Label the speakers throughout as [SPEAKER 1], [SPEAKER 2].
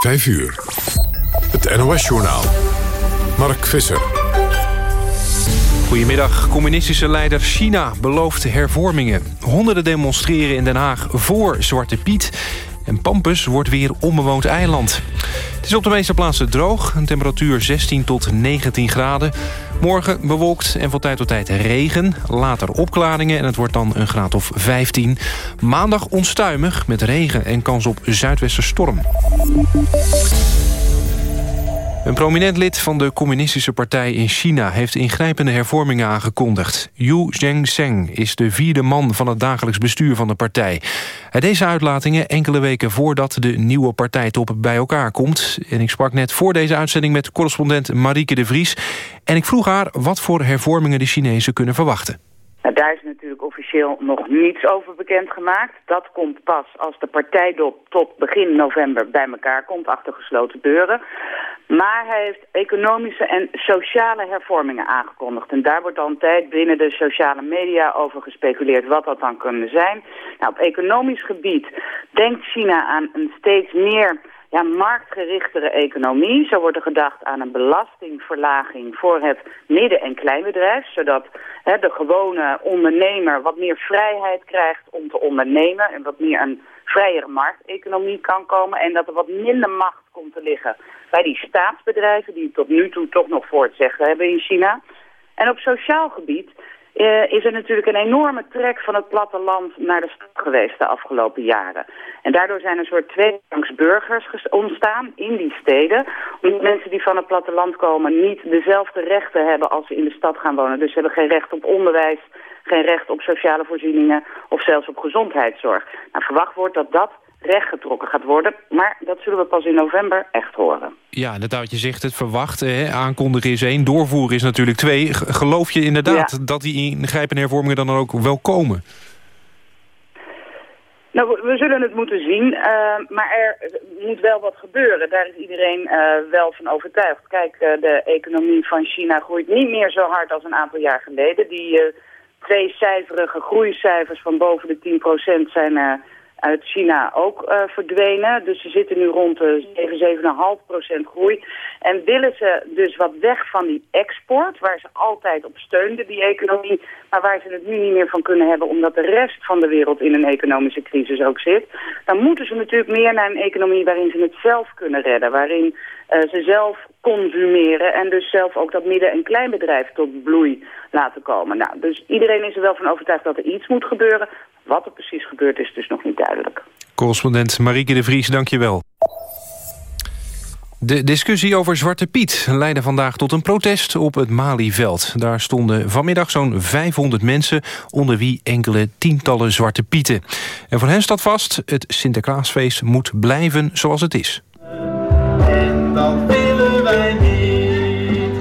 [SPEAKER 1] 5 uur. Het NOS-journaal. Mark Visser.
[SPEAKER 2] Goedemiddag. Communistische leider China belooft hervormingen. Honderden demonstreren in Den Haag voor Zwarte Piet. En Pampus wordt weer onbewoond eiland. Het is op de meeste plaatsen droog. Een temperatuur 16 tot 19 graden. Morgen bewolkt en van tijd tot tijd regen. Later opklaringen en het wordt dan een graad of 15. Maandag onstuimig met regen en kans op zuidwesterstorm. Een prominent lid van de communistische partij in China... heeft ingrijpende hervormingen aangekondigd. Yu Zhengzheng is de vierde man van het dagelijks bestuur van de partij. Hij deze uitlatingen enkele weken voordat de nieuwe partijtop bij elkaar komt. En ik sprak net voor deze uitzending met correspondent Marieke de Vries. En ik vroeg haar wat voor hervormingen de Chinezen kunnen verwachten.
[SPEAKER 3] Nou, daar is natuurlijk officieel nog niets over bekendgemaakt. Dat komt pas als de partijtop tot begin november bij elkaar komt, achter gesloten deuren. Maar hij heeft economische en sociale hervormingen aangekondigd. En daar wordt al een tijd binnen de sociale media over gespeculeerd wat dat dan kunnen zijn. Nou, op economisch gebied denkt China aan een steeds meer ja, marktgerichtere economie. Zo wordt er gedacht aan een belastingverlaging voor het midden- en kleinbedrijf. Zodat hè, de gewone ondernemer wat meer vrijheid krijgt om te ondernemen. En wat meer een vrijere markteconomie kan komen. En dat er wat minder macht komt te liggen bij die staatsbedrijven... die tot nu toe toch nog voor het zeggen hebben in China. En op sociaal gebied uh, is er natuurlijk een enorme trek van het platteland naar de stad geweest de afgelopen jaren. En daardoor zijn een soort tweerangs burgers ontstaan in die steden. Omdat mensen die van het platteland komen niet dezelfde rechten hebben als ze in de stad gaan wonen. Dus ze hebben geen recht op onderwijs, geen recht op sociale voorzieningen of zelfs op gezondheidszorg. Nou, verwacht wordt dat dat rechtgetrokken gaat worden. Maar dat zullen we pas in november echt horen.
[SPEAKER 2] Ja, inderdaad, je zegt, het verwachten. Hè? Aankondigen is één, doorvoeren is natuurlijk twee. Geloof je inderdaad dat die ingrijpende hervormingen dan ook wel komen?
[SPEAKER 3] Nou, we zullen het moeten zien, uh, maar er moet wel wat gebeuren. Daar is iedereen uh, wel van overtuigd. Kijk, uh, de economie van China groeit niet meer zo hard als een aantal jaar geleden. Die tweecijferige groeicijfers van boven de 10% zijn uit China ook uh, verdwenen. Dus ze zitten nu rond de 7, 7,5 procent groei. En willen ze dus wat weg van die export, waar ze altijd op steunden, die economie, maar waar ze het nu niet meer van kunnen hebben, omdat de rest van de wereld in een economische crisis ook zit, dan moeten ze natuurlijk meer naar een economie waarin ze het zelf kunnen redden, waarin uh, ze zelf consumeren en dus zelf ook dat midden- en kleinbedrijf tot bloei laten komen. Nou, dus iedereen is er wel van overtuigd dat er iets moet gebeuren, wat er precies gebeurt is dus nog niet duidelijk.
[SPEAKER 2] Correspondent Marieke de Vries, dank je wel. De discussie over Zwarte Piet leidde vandaag tot een protest op het Malieveld. Daar stonden vanmiddag zo'n 500 mensen... onder wie enkele tientallen Zwarte Pieten. En voor hen staat vast, het Sinterklaasfeest moet blijven zoals het is. En dat willen wij niet,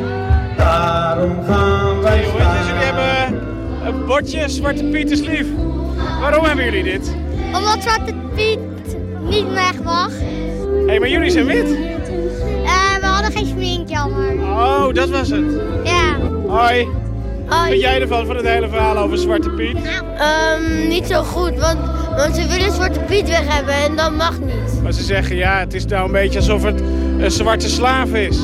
[SPEAKER 4] daarom gaan wij staan. Jullie hebben een bordje Zwarte Piet is lief. Waarom hebben jullie dit?
[SPEAKER 5] Omdat Zwarte Piet niet weg mag.
[SPEAKER 4] Hé, hey, maar jullie zijn wit.
[SPEAKER 5] Uh, we hadden geen smink, jammer.
[SPEAKER 4] Oh, dat was het?
[SPEAKER 5] Ja.
[SPEAKER 4] Hoi. Hoi. Wat vind jij ervan, van het hele verhaal over Zwarte Piet?
[SPEAKER 5] Um, niet zo goed, want, want ze willen Zwarte Piet weg hebben en dat mag niet.
[SPEAKER 4] Maar ze zeggen, ja, het is nou een beetje alsof het een zwarte slaaf is.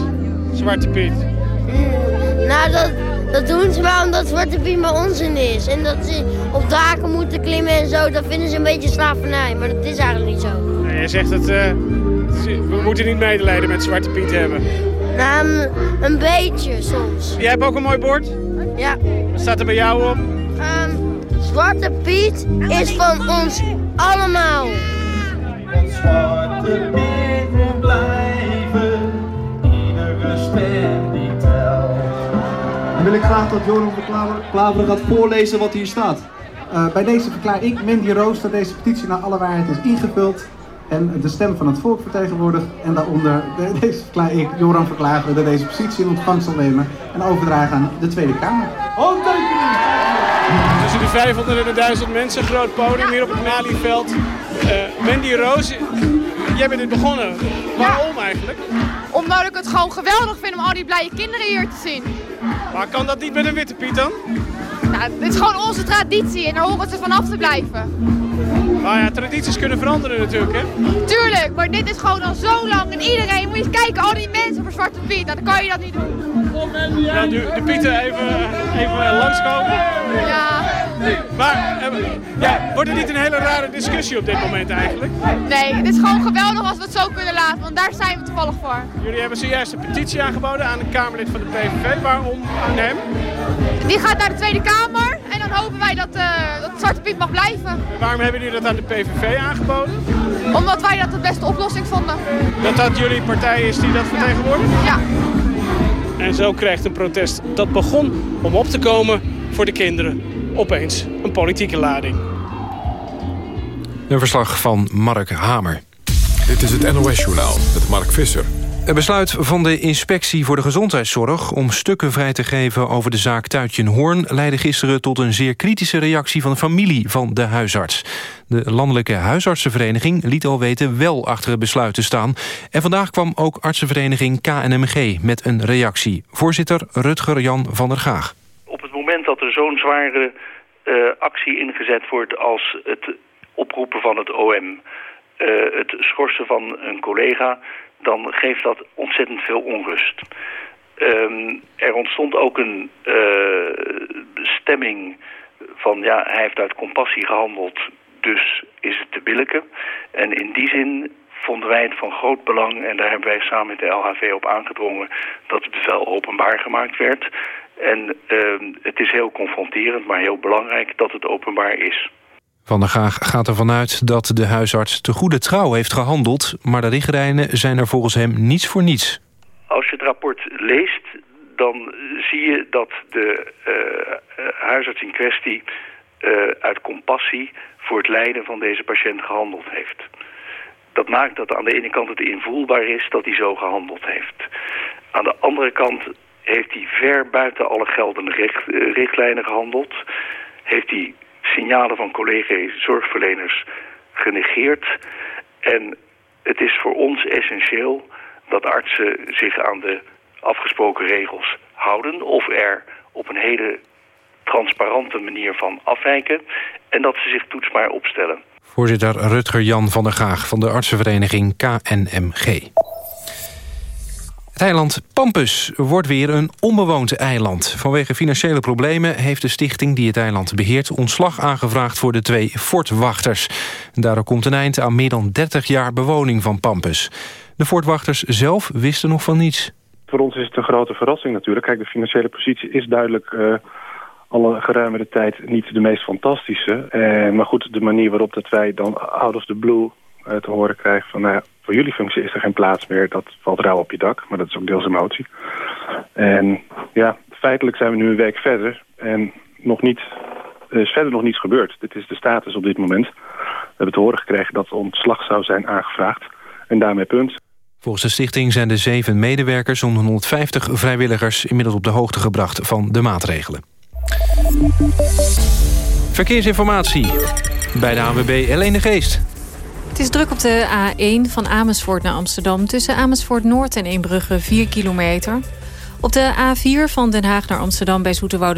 [SPEAKER 4] Zwarte Piet.
[SPEAKER 5] Mm, nou, dat, dat doen ze wel omdat Zwarte Piet maar onzin is. En dat ze op daken moeten klimmen en zo, dat vinden ze een beetje slavernij. Maar dat is eigenlijk niet zo.
[SPEAKER 4] Nee, je zegt dat uh, we moeten niet medelijden met Zwarte Piet hebben.
[SPEAKER 5] Nou, een, een beetje soms.
[SPEAKER 4] Jij hebt ook een mooi bord?
[SPEAKER 5] Ja.
[SPEAKER 4] Wat staat er bij jou op?
[SPEAKER 5] Um, Zwarte Piet is van ons allemaal. Zwarte Piet moet blijven,
[SPEAKER 6] wil ik graag dat Joram de Klaveren gaat voorlezen wat hier staat.
[SPEAKER 7] Uh, bij deze verklaar ik, Mandy Roos, dat deze petitie naar alle waarheid is ingevuld en de stem van het volk vertegenwoordigt. En daaronder, de, deze verklaar ik, Joram Verklagen, dat deze petitie in ontvangst zal nemen en overdragen aan de Tweede Kamer.
[SPEAKER 4] Handtekening! Tussen de 500 en de 1000 mensen, groot podium hier op het Malieveld. Uh, Mandy Roos, jij bent dit begonnen. Waarom eigenlijk?
[SPEAKER 8] Omdat ik het gewoon geweldig vind om al die blije kinderen hier te zien.
[SPEAKER 4] Maar kan dat niet met een witte Piet dan?
[SPEAKER 8] Nou, dit is gewoon onze traditie en daar horen ze vanaf te blijven.
[SPEAKER 4] Nou ja, tradities kunnen veranderen natuurlijk, hè?
[SPEAKER 8] Tuurlijk, maar dit is gewoon al zo lang. En iedereen, moet je eens kijken, al die mensen voor Zwarte Piet. Nou, dan kan je dat niet doen.
[SPEAKER 4] Ja, nu de Pieten even, even langskomen.
[SPEAKER 8] Ja.
[SPEAKER 4] Maar eh, ja, wordt het niet een hele rare discussie op dit moment eigenlijk?
[SPEAKER 8] Nee, het is gewoon geweldig als we het zo kunnen laten, want daar zijn we toevallig voor.
[SPEAKER 4] Jullie hebben zojuist een petitie aangeboden aan een Kamerlid van de PVV. Waarom aan hem?
[SPEAKER 8] Die gaat naar de Tweede Kamer en dan hopen wij dat, uh, dat Zwarte Piet mag blijven.
[SPEAKER 4] En waarom hebben jullie dat aan de PVV aangeboden?
[SPEAKER 8] Omdat wij dat de beste oplossing vonden.
[SPEAKER 4] Dat dat jullie partij is die dat vertegenwoordigt?
[SPEAKER 8] Ja.
[SPEAKER 4] En zo krijgt een protest dat begon om op te komen voor de kinderen opeens een politieke lading.
[SPEAKER 2] Een verslag van Mark Hamer.
[SPEAKER 1] Dit is het NOS-journaal met Mark Visser.
[SPEAKER 2] Het besluit van de Inspectie voor de Gezondheidszorg... om stukken vrij te geven over de zaak Tuitjen Hoorn... leidde gisteren tot een zeer kritische reactie van de familie van de huisarts. De Landelijke Huisartsenvereniging liet al weten wel achter het besluit te staan. En vandaag kwam ook artsenvereniging KNMG met een reactie. Voorzitter Rutger Jan van der Gaag.
[SPEAKER 9] Op het moment dat er zo'n zware uh, actie ingezet wordt als het oproepen van het OM... Uh, het schorsen van een collega dan geeft dat ontzettend veel onrust. Um, er ontstond ook een uh, stemming van ja, hij heeft uit compassie gehandeld, dus is het te billijken. En in die zin vonden wij het van groot belang, en daar hebben wij samen met de LHV op aangedrongen, dat het bevel openbaar gemaakt werd. En uh, het is heel confronterend, maar heel belangrijk dat het openbaar is.
[SPEAKER 2] Van der Gaag gaat ervan uit dat de huisarts te goede trouw heeft gehandeld... maar de richtlijnen zijn er volgens hem niets voor niets.
[SPEAKER 9] Als je het rapport leest, dan zie je dat de uh, huisarts in kwestie... Uh, uit compassie voor het lijden van deze patiënt gehandeld heeft. Dat maakt dat aan de ene kant het invoelbaar is dat hij zo gehandeld heeft. Aan de andere kant heeft hij ver buiten alle geldende richt, richtlijnen gehandeld. Heeft hij signalen van collega-zorgverleners genegeerd. En het is voor ons essentieel dat artsen zich aan de afgesproken regels houden... of er op een hele transparante manier van afwijken... en dat ze zich toetsbaar opstellen.
[SPEAKER 2] Voorzitter Rutger Jan van der Gaag van de artsenvereniging KNMG. Het eiland Pampus wordt weer een onbewoond eiland. Vanwege financiële problemen heeft de stichting die het eiland beheert... ontslag aangevraagd voor de twee fortwachters. Daardoor komt een eind aan meer dan 30 jaar bewoning van Pampus. De fortwachters zelf wisten nog van niets.
[SPEAKER 10] Voor ons is het een grote verrassing natuurlijk. Kijk, de financiële positie is duidelijk... Uh, alle geruimere tijd niet de meest fantastische. Uh, maar goed, de manier waarop dat wij dan out of the blue te horen krijgen... van nou voor jullie functie is er geen plaats meer. Dat valt rauw op je dak, maar dat is ook deels emotie. En ja, feitelijk zijn we nu een week verder en nog niet, er is verder nog niets gebeurd. Dit is de status op dit moment. We hebben te horen gekregen dat ontslag zou zijn aangevraagd. En daarmee punt.
[SPEAKER 2] Volgens de stichting zijn de zeven medewerkers om 150 vrijwilligers inmiddels op de hoogte gebracht van de maatregelen. Verkeersinformatie bij de ANWB Helene Geest.
[SPEAKER 11] Het is druk op de A1 van Amersfoort naar Amsterdam... tussen Amersfoort Noord en Eembrugge 4 kilometer. Op de A4 van Den Haag naar Amsterdam bij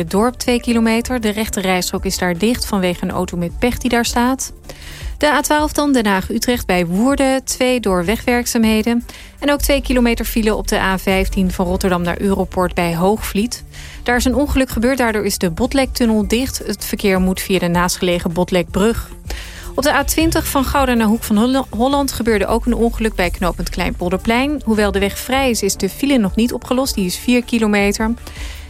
[SPEAKER 11] Dorp 2 kilometer. De rechte is daar dicht vanwege een auto met pech die daar staat. De A12 dan Den Haag-Utrecht bij Woerden, 2 door wegwerkzaamheden. En ook 2 kilometer file op de A15 van Rotterdam naar Europort bij Hoogvliet. Daar is een ongeluk gebeurd, daardoor is de Botlektunnel dicht. Het verkeer moet via de naastgelegen Botlekbrug. Op de A20 van Gouda naar Hoek van Holland gebeurde ook een ongeluk bij knooppunt Kleinpolderplein. Hoewel de weg vrij is, is de file nog niet opgelost. Die is 4 kilometer.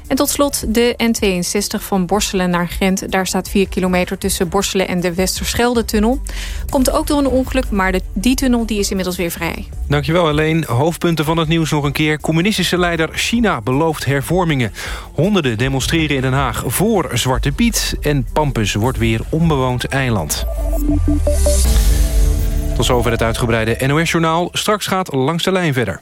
[SPEAKER 11] En tot slot de N62 van Borselen naar Gent. Daar staat 4 kilometer tussen Borselen en de Westerschelde-tunnel. Komt ook door een ongeluk, maar de, die tunnel die is inmiddels weer vrij.
[SPEAKER 2] Dankjewel alleen. Hoofdpunten van het nieuws nog een keer. Communistische leider China belooft hervormingen. Honderden demonstreren in Den Haag voor Zwarte Piet. En Pampus wordt weer onbewoond eiland. Tot zover het uitgebreide NOS-journaal. Straks gaat Langs de Lijn verder.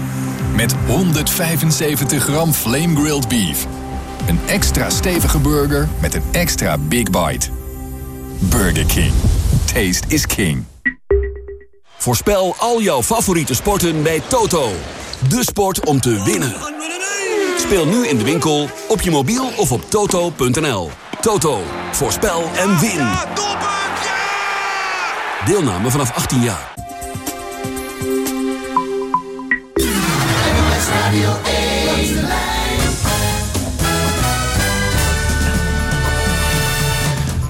[SPEAKER 12] Met 175 gram flame grilled beef. Een extra stevige burger met een extra big bite. Burger King. Taste is king.
[SPEAKER 13] Voorspel al jouw favoriete sporten bij Toto. De sport om te winnen. Speel nu in de winkel, op je mobiel of op toto.nl. Toto, voorspel en win. Deelname vanaf 18 jaar.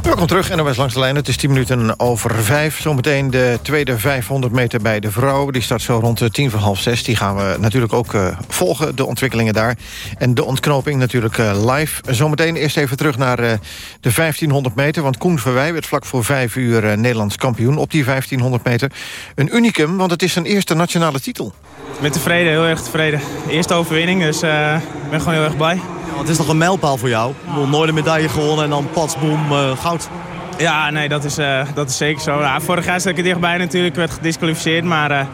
[SPEAKER 14] Welkom terug, NOS langs de lijn. Het is 10 minuten over vijf. Zometeen de tweede 500 meter bij de vrouw. Die start zo rond de tien voor half zes. Die gaan we natuurlijk ook uh, volgen, de ontwikkelingen daar. En de ontknoping natuurlijk uh, live. Zometeen eerst even terug naar de 1500 meter. Want Koen Verwij werd vlak voor vijf uur Nederlands kampioen op die 1500 meter. Een unicum, want het is zijn eerste nationale titel.
[SPEAKER 15] Ik ben tevreden, heel erg tevreden. Eerste overwinning, dus ik ben gewoon heel erg blij.
[SPEAKER 16] Ja, het is nog een mijlpaal voor jou. Je nooit een medaille gewonnen en dan pats, boem, goud.
[SPEAKER 15] Ja, nee, dat is, uh, dat is zeker zo. Ja, vorig jaar zat ik er dichtbij natuurlijk, werd gedisqualificeerd. Maar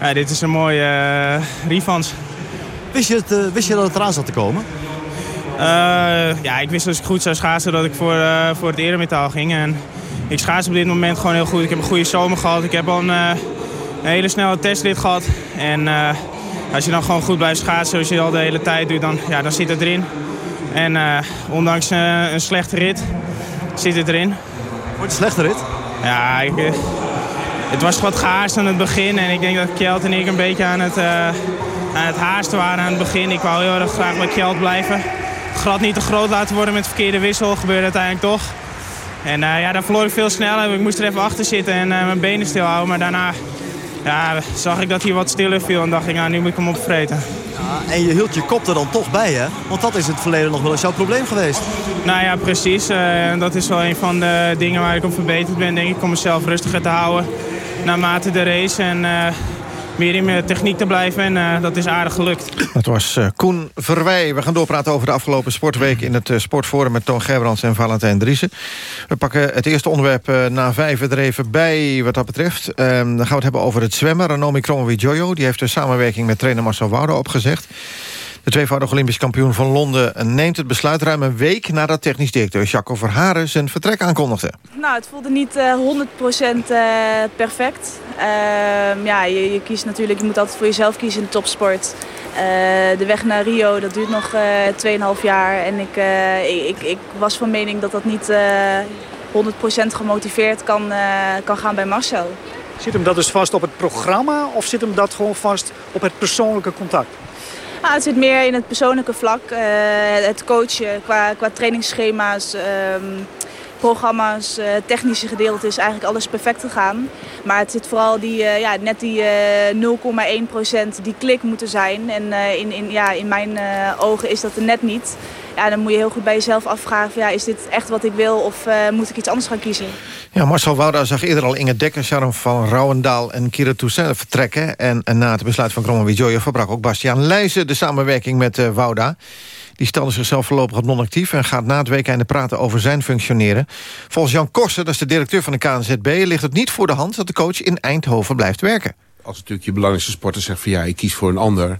[SPEAKER 15] ja, dit is een mooie revanche.
[SPEAKER 16] Wist je, het, wist je dat het eraan zat te komen?
[SPEAKER 15] ja, ik wist als ik goed zou schaatsen dat ik voor, voor het eremetaal ging. En ik schaats op dit moment gewoon heel goed. Ik heb een goede zomer gehad. Ik heb al een, een hele snelle testrit gehad. En als je dan gewoon goed blijft schaatsen zoals je al de hele tijd doet, dan, ja, dan zit het erin. En ondanks een slechte rit zit het erin.
[SPEAKER 16] Wordt het slechte rit?
[SPEAKER 15] Ja, ik, eh, het was wat gehaast aan het begin. En ik denk dat Kjeld en ik een beetje aan het, aan het haasten waren aan het begin. Ik wou heel erg graag bij Kjeld blijven. Het gat niet te groot laten worden met verkeerde wissel. Gebeurde uiteindelijk toch. En ja, dan verloor ik veel sneller. Ik moest er even achter zitten en mijn benen stil houden. Maar daarna ja, zag ik dat hij wat stiller viel. En dacht ik, nou, nu moet ik hem opvreten.
[SPEAKER 16] Ja, en je hield je kop er dan toch bij, hè? Want dat is in het verleden nog wel eens jouw probleem geweest.
[SPEAKER 15] Nou ja, precies. Uh, dat is wel een van de dingen waar ik op verbeterd ben, denk ik. Om mezelf rustiger te houden naarmate de race. En uh, meer in techniek te blijven. En uh, dat is aardig gelukt.
[SPEAKER 14] Dat was uh, Koen Verwij. We gaan doorpraten over de afgelopen sportweek... in het uh, Sportforum met Toon Gerbrands en Valentijn Driessen. We pakken het eerste onderwerp na vijf er even bij wat dat betreft. Ehm, dan gaan we het hebben over het zwemmen. Ranomi Kromowidjojo die heeft de samenwerking met trainer Marcel Woude opgezegd. De tweevoudig Olympisch kampioen van Londen neemt het besluit ruim een week nadat technisch directeur Jacco Verharen zijn vertrek aankondigde.
[SPEAKER 17] Nou, het voelde niet uh, 100% uh, perfect. Uh, ja, je, je, kiest natuurlijk, je moet altijd voor jezelf kiezen in de topsport. Uh, de weg naar Rio, dat duurt nog 2,5 jaar. En ik, ik, ik, was van mening dat dat niet 100% gemotiveerd kan, kan gaan bij Marcel.
[SPEAKER 18] Zit hem dat dus vast op het programma of zit hem dat gewoon vast op het persoonlijke contact?
[SPEAKER 17] Nou, het zit meer in het persoonlijke vlak. Uh, het coachen qua, qua trainingsschema's, um, programma's, uh, technische gedeelte is eigenlijk alles perfect gegaan. Maar het zit vooral die, uh, ja, net die 0,1% die klik moeten zijn. En in, in, ja, in mijn ogen is dat er net niet. Ja, dan moet je heel goed bij jezelf afvragen, van, ja, is dit echt wat ik wil of moet ik iets anders gaan kiezen?
[SPEAKER 14] Ja, Marcel Wouda zag eerder al Inge Dekker, Sharon van Rouwendaal en Kira Toussaint vertrekken. En, en, na het besluit van Kromme Widjoje verbrak ook Bastiaan Leijzen de samenwerking met uh, Wouda. Die stelde zichzelf voorlopig op non-actief... en gaat na het weekende praten over zijn functioneren. Volgens Jan Korsen, dat is de directeur van de KNZB... ligt het niet voor de hand dat de coach in Eindhoven blijft werken.
[SPEAKER 19] Als natuurlijk je belangrijkste sporter zegt van ja, ik kies voor een ander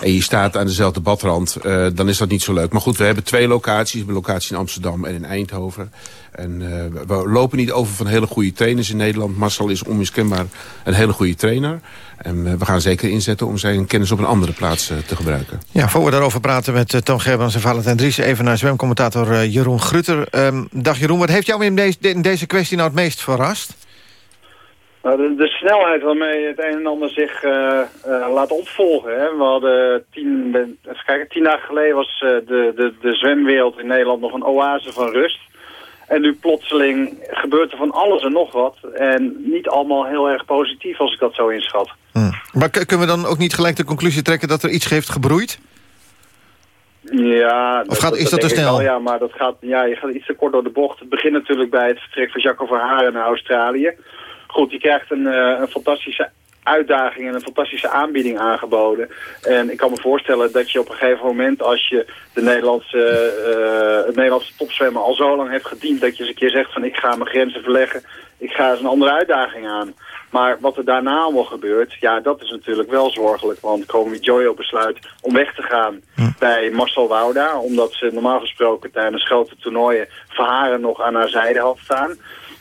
[SPEAKER 19] en je staat aan dezelfde badrand, uh, dan is dat niet zo leuk. Maar goed, we hebben twee locaties. Een locatie in Amsterdam en in Eindhoven. En uh, we lopen niet over van hele goede trainers in Nederland. Marcel is onmiskenbaar een hele goede trainer. En uh, we gaan zeker inzetten om zijn kennis op een andere plaats te gebruiken.
[SPEAKER 14] Ja, voor we daarover praten met Toon Gerbrands en Valentijn Dries... even naar zwemcommentator Jeroen Grutter. Um, dag Jeroen, wat heeft jou in in deze kwestie nou het meest verrast?
[SPEAKER 20] Nou, de, de, snelheid waarmee het een en ander zich uh, uh, laat opvolgen. Hè. We hadden tien, even kijken, tien dagen geleden was uh, de, de, de zwemwereld in Nederland nog een oase van rust. En nu plotseling gebeurt er van alles en nog wat. En niet allemaal heel erg positief als ik dat zo inschat.
[SPEAKER 14] Hmm. Maar kunnen we dan ook niet gelijk de conclusie trekken dat er iets heeft gebroeid?
[SPEAKER 20] Ja,
[SPEAKER 14] of gaat, dat, is dat, te snel?
[SPEAKER 20] Wel, ja, maar dat gaat, ja, je gaat iets te kort door de bocht. Het begint natuurlijk bij het vertrek van Jacco Verharen naar Australië goed, je krijgt een, uh, een fantastische uitdaging en een fantastische aanbieding aangeboden. En ik kan me voorstellen dat je op een gegeven moment, als je de Nederlandse, uh, het Nederlandse topzwemmen al zo lang hebt gediend, dat je eens een keer zegt van ik ga mijn grenzen verleggen, ik ga eens een andere uitdaging aan. Maar wat er daarna allemaal gebeurt, ja, dat is natuurlijk wel zorgelijk. Want Komi Jojo besluit om weg te gaan bij Marcel Wouda. Omdat ze normaal gesproken tijdens grote toernooien Verharen nog aan haar zijde had staan.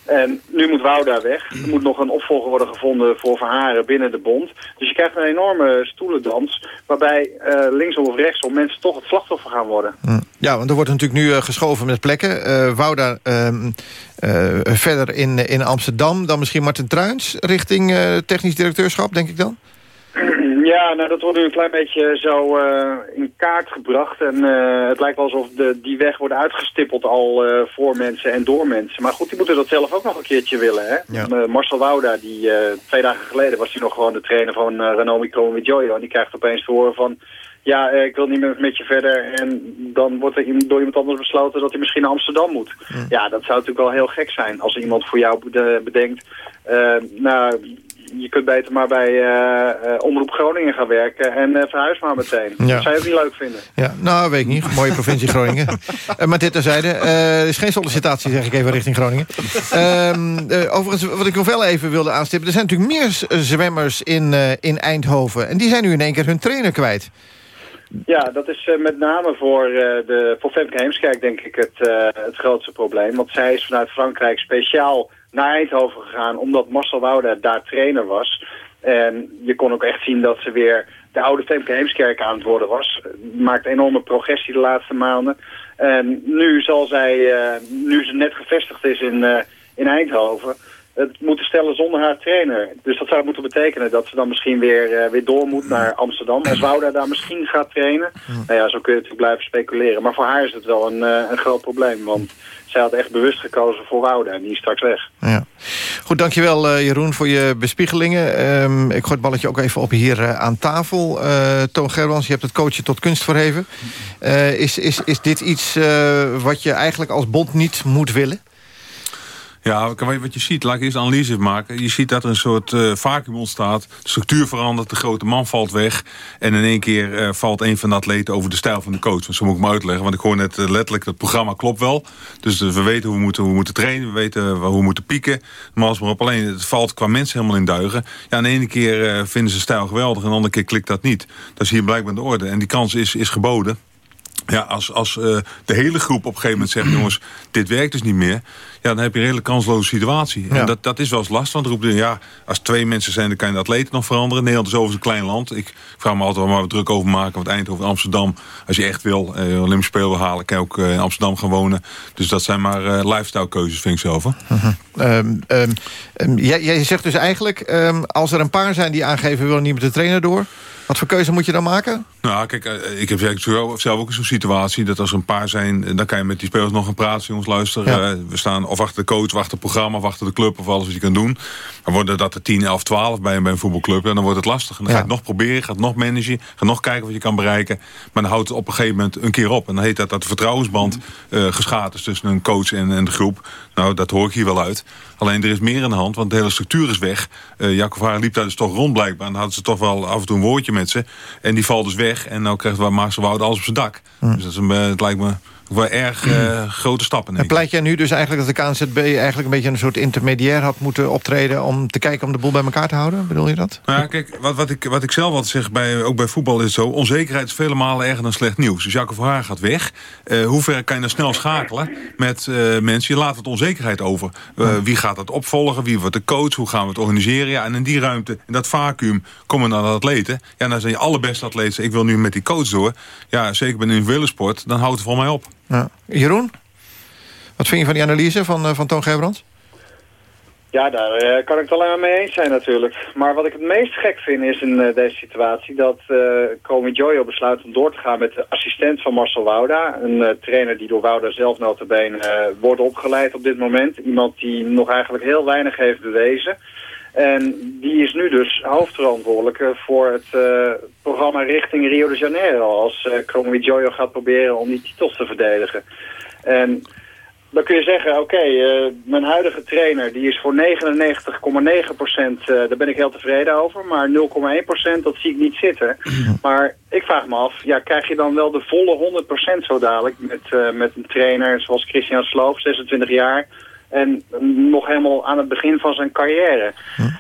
[SPEAKER 20] En nu moet Wouda weg. Er moet nog een opvolger worden gevonden voor Verharen binnen de bond. Dus je krijgt een enorme stoelendans... waarbij uh, linksom of rechtsom mensen toch het slachtoffer gaan worden.
[SPEAKER 14] Ja, want er wordt natuurlijk nu uh, geschoven met plekken. Uh, Wouda ehm, verder in, in Amsterdam. Dan misschien Martin Truins richting technisch directeurschap, denk ik dan?
[SPEAKER 20] Ja, nou dat wordt nu een klein beetje zo uh, in kaart gebracht. En uh, het lijkt wel alsof de, die weg wordt uitgestippeld al uh, voor mensen en door mensen. Maar goed, die moeten dat zelf ook nog een keertje willen. Hè? Ja. Marcel Wouda, die twee dagen geleden was hij nog gewoon de trainer van uh, Renault Jojo. En die krijgt opeens te horen van... Ja, ik wil niet meer met je verder. En dan wordt er door iemand anders besloten dat hij misschien naar Amsterdam moet. Ja, dat zou natuurlijk wel heel gek zijn als iemand voor jou bedenkt... nou, je kunt beter maar bij uh, Omroep Groningen gaan werken en uh, verhuis maar meteen. Ja. Dat zou je ook niet leuk vinden.
[SPEAKER 14] Ja, nou, weet ik niet. Mooie provincie Groningen. uh, maar dit terzijde. er is geen sollicitatie, zeg ik even, richting Groningen. Ehm, overigens, wat ik nog wel even wilde aanstippen... er zijn natuurlijk meer zwemmers in, in Eindhoven. En die zijn nu in één keer hun trainer kwijt.
[SPEAKER 20] Ja, dat is met name voor, de, voor Femke Heemskerk denk ik het, het grootste probleem. Want zij is vanuit Frankrijk speciaal naar Eindhoven gegaan omdat Marcel Wouda daar trainer was. En je kon ook echt zien dat ze weer de oude Femke Heemskerk aan het worden was. Maakt enorme progressie de laatste maanden. En nu zal zij, uh, nu ze net gevestigd is in, uh, in Eindhoven, het moeten stellen zonder haar trainer. Dus dat zou moeten betekenen dat ze dan misschien weer, uh, weer door moet naar Amsterdam. En Wouda daar misschien gaat trainen. Nou ja, zo kun je natuurlijk blijven speculeren. Maar voor haar is het wel een, een groot probleem. Want zij had echt bewust gekozen voor Woude en die is straks weg.
[SPEAKER 14] Ja. Goed, dankjewel uh, Jeroen voor je bespiegelingen. Um, ik gooi het balletje ook even op hier aan tafel. Toon Gerwans, je hebt het coachen tot kunst verheven. is, is, is dit iets wat je eigenlijk als bond niet moet willen?
[SPEAKER 21] Ja, wat je ziet, laat ik eerst analyse maken. Je ziet dat er een soort uh, vacuüm ontstaat. De structuur verandert, de grote man valt weg. En in één keer uh, valt een van de atleten over de stijl van de coach. Want zo moet ik me uitleggen. Want ik hoor net uh, letterlijk, dat programma klopt wel. Dus we weten hoe we moeten, hoe moeten trainen. We weten hoe we moeten pieken. Maar als maar op alleen, het valt qua mensen helemaal in duigen. Ja, de ene keer vinden ze stijl geweldig. En de andere keer klikt dat niet. Dat is hier blijkbaar de orde. En die kans is, is geboden. Ja, als, als uh, de hele groep op een gegeven moment zegt... jongens, dit werkt dus niet meer... ja, dan heb je een hele kansloze situatie. En dat, dat is wel eens lastig, want roept ja, als twee mensen zijn... dan kan je de atleten nog veranderen. Nederland is overigens een klein land. Ik vraag me altijd wel maar druk over maken... want Eindhoven Amsterdam, als je echt wil... Uh, Olympisch Spelen wil halen, kan je ook uh, in Amsterdam gaan wonen. Dus dat zijn maar uh, lifestyle keuzes, vind ik zelf. Uh
[SPEAKER 14] -huh. um, um, um, jij, jij, zegt dus eigenlijk... Ehm, als er een paar zijn die aangeven... willen niet met de trainer door... Wat voor keuze moet je dan maken?
[SPEAKER 21] Nou, kijk, ik heb zelf ook zo'n situatie... dat als er een paar zijn, dan kan je met die spelers nog gaan praten. Jongens, luister, ja. we staan of achter de coach, of achter het programma... of achter de club, of alles wat je kan doen. Dan worden dat er 10, 11, 12 bij, bij een voetbalclub. En dan wordt het lastig. En dan ja. ga je het nog proberen, gaat nog managen... gaat nog kijken wat je kan bereiken. Maar dan houdt het op een gegeven moment een keer op. En dan heet dat dat de vertrouwensband uh, geschaad is... tussen een coach en, en de groep. Nou, dat hoor ik hier wel uit. Alleen er is meer aan de hand, want de hele structuur is weg. Uh, liep daar dus toch rond blijkbaar. En dan hadden ze toch wel af en toe een woordje met ze. En die valt dus weg. En nou krijgt Marcel Wout alles op zijn dak. Hm. Dus dat is een, het lijkt me wel erg uh, grote stappen.
[SPEAKER 14] En pleit jij nu dus eigenlijk dat de KNZB eigenlijk een beetje een soort intermediair had moeten optreden om te kijken om de boel bij elkaar te houden? Bedoel je dat?
[SPEAKER 21] Nou ja, kijk, wat, wat, ik, wat ik zelf altijd zeg, bij, ook bij voetbal is het zo, onzekerheid is vele malen erger dan slecht nieuws. Dus Jacques van Haar gaat weg. Uh, hoe ver kan je nou snel schakelen met uh, mensen? Je laat wat onzekerheid over. wie gaat dat opvolgen? Wie wordt de coach? Hoe gaan we het organiseren? Ja, en in die ruimte, in dat vacuüm, komen dan de atleten. Ja, dan zijn je allerbeste atleten. Ik wil nu met die coach door. Ja, zeker bij een individuele sport, dan houdt het voor mij op.
[SPEAKER 14] Ja. Jeroen, wat vind je van die analyse van, uh, van Toon Gerbrands?
[SPEAKER 20] Ja, daar uh, kan ik het alleen maar mee eens zijn natuurlijk. Maar wat ik het meest gek vind is in uh, deze situatie... dat uh, Komi Jojo besluit om door te gaan met de assistent van Marcel Wouda. Een trainer die door Wouda zelf notabene wordt opgeleid op dit moment. Iemand die nog eigenlijk heel weinig heeft bewezen. En die is nu dus hoofdverantwoordelijke voor het uh, programma richting Rio de Janeiro. Als uh, Jojo gaat proberen om die titels te verdedigen. En dan kun je zeggen, oké, eh, mijn huidige trainer die is voor 99,9%, uh, daar ben ik heel tevreden over. Maar 0,1% dat zie ik niet zitten. Maar ik vraag me af, ja, krijg je dan wel de volle 100% zo dadelijk met, met een trainer zoals Christian Sloof, 26 jaar... En nog helemaal aan het begin van zijn carrière.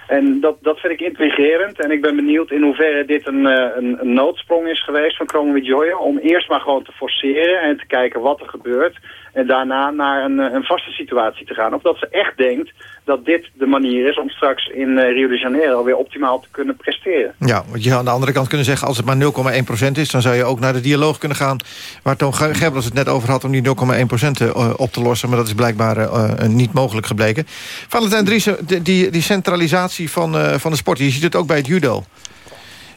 [SPEAKER 20] En dat, dat vind ik intrigerend. En ik ben benieuwd in hoeverre dit een, een, een noodsprong is geweest van Chromo Joya. Om eerst maar gewoon te forceren en te kijken wat er gebeurt. En daarna naar een, een vaste situatie te gaan. Of dat ze echt denkt dat dit de manier is om straks in Rio de Janeiro weer optimaal te kunnen presteren.
[SPEAKER 14] Ja, want je zou aan de andere kant kunnen zeggen... als het maar 0,1% is, dan zou je ook naar de dialoog kunnen gaan... waar Toon Gerbels het net over had om die 0,1% op te lossen. Maar dat is blijkbaar uh, niet mogelijk gebleken. Valentijn Driessen, die, die centralisatie van, van de sport... je ziet het ook bij het judo.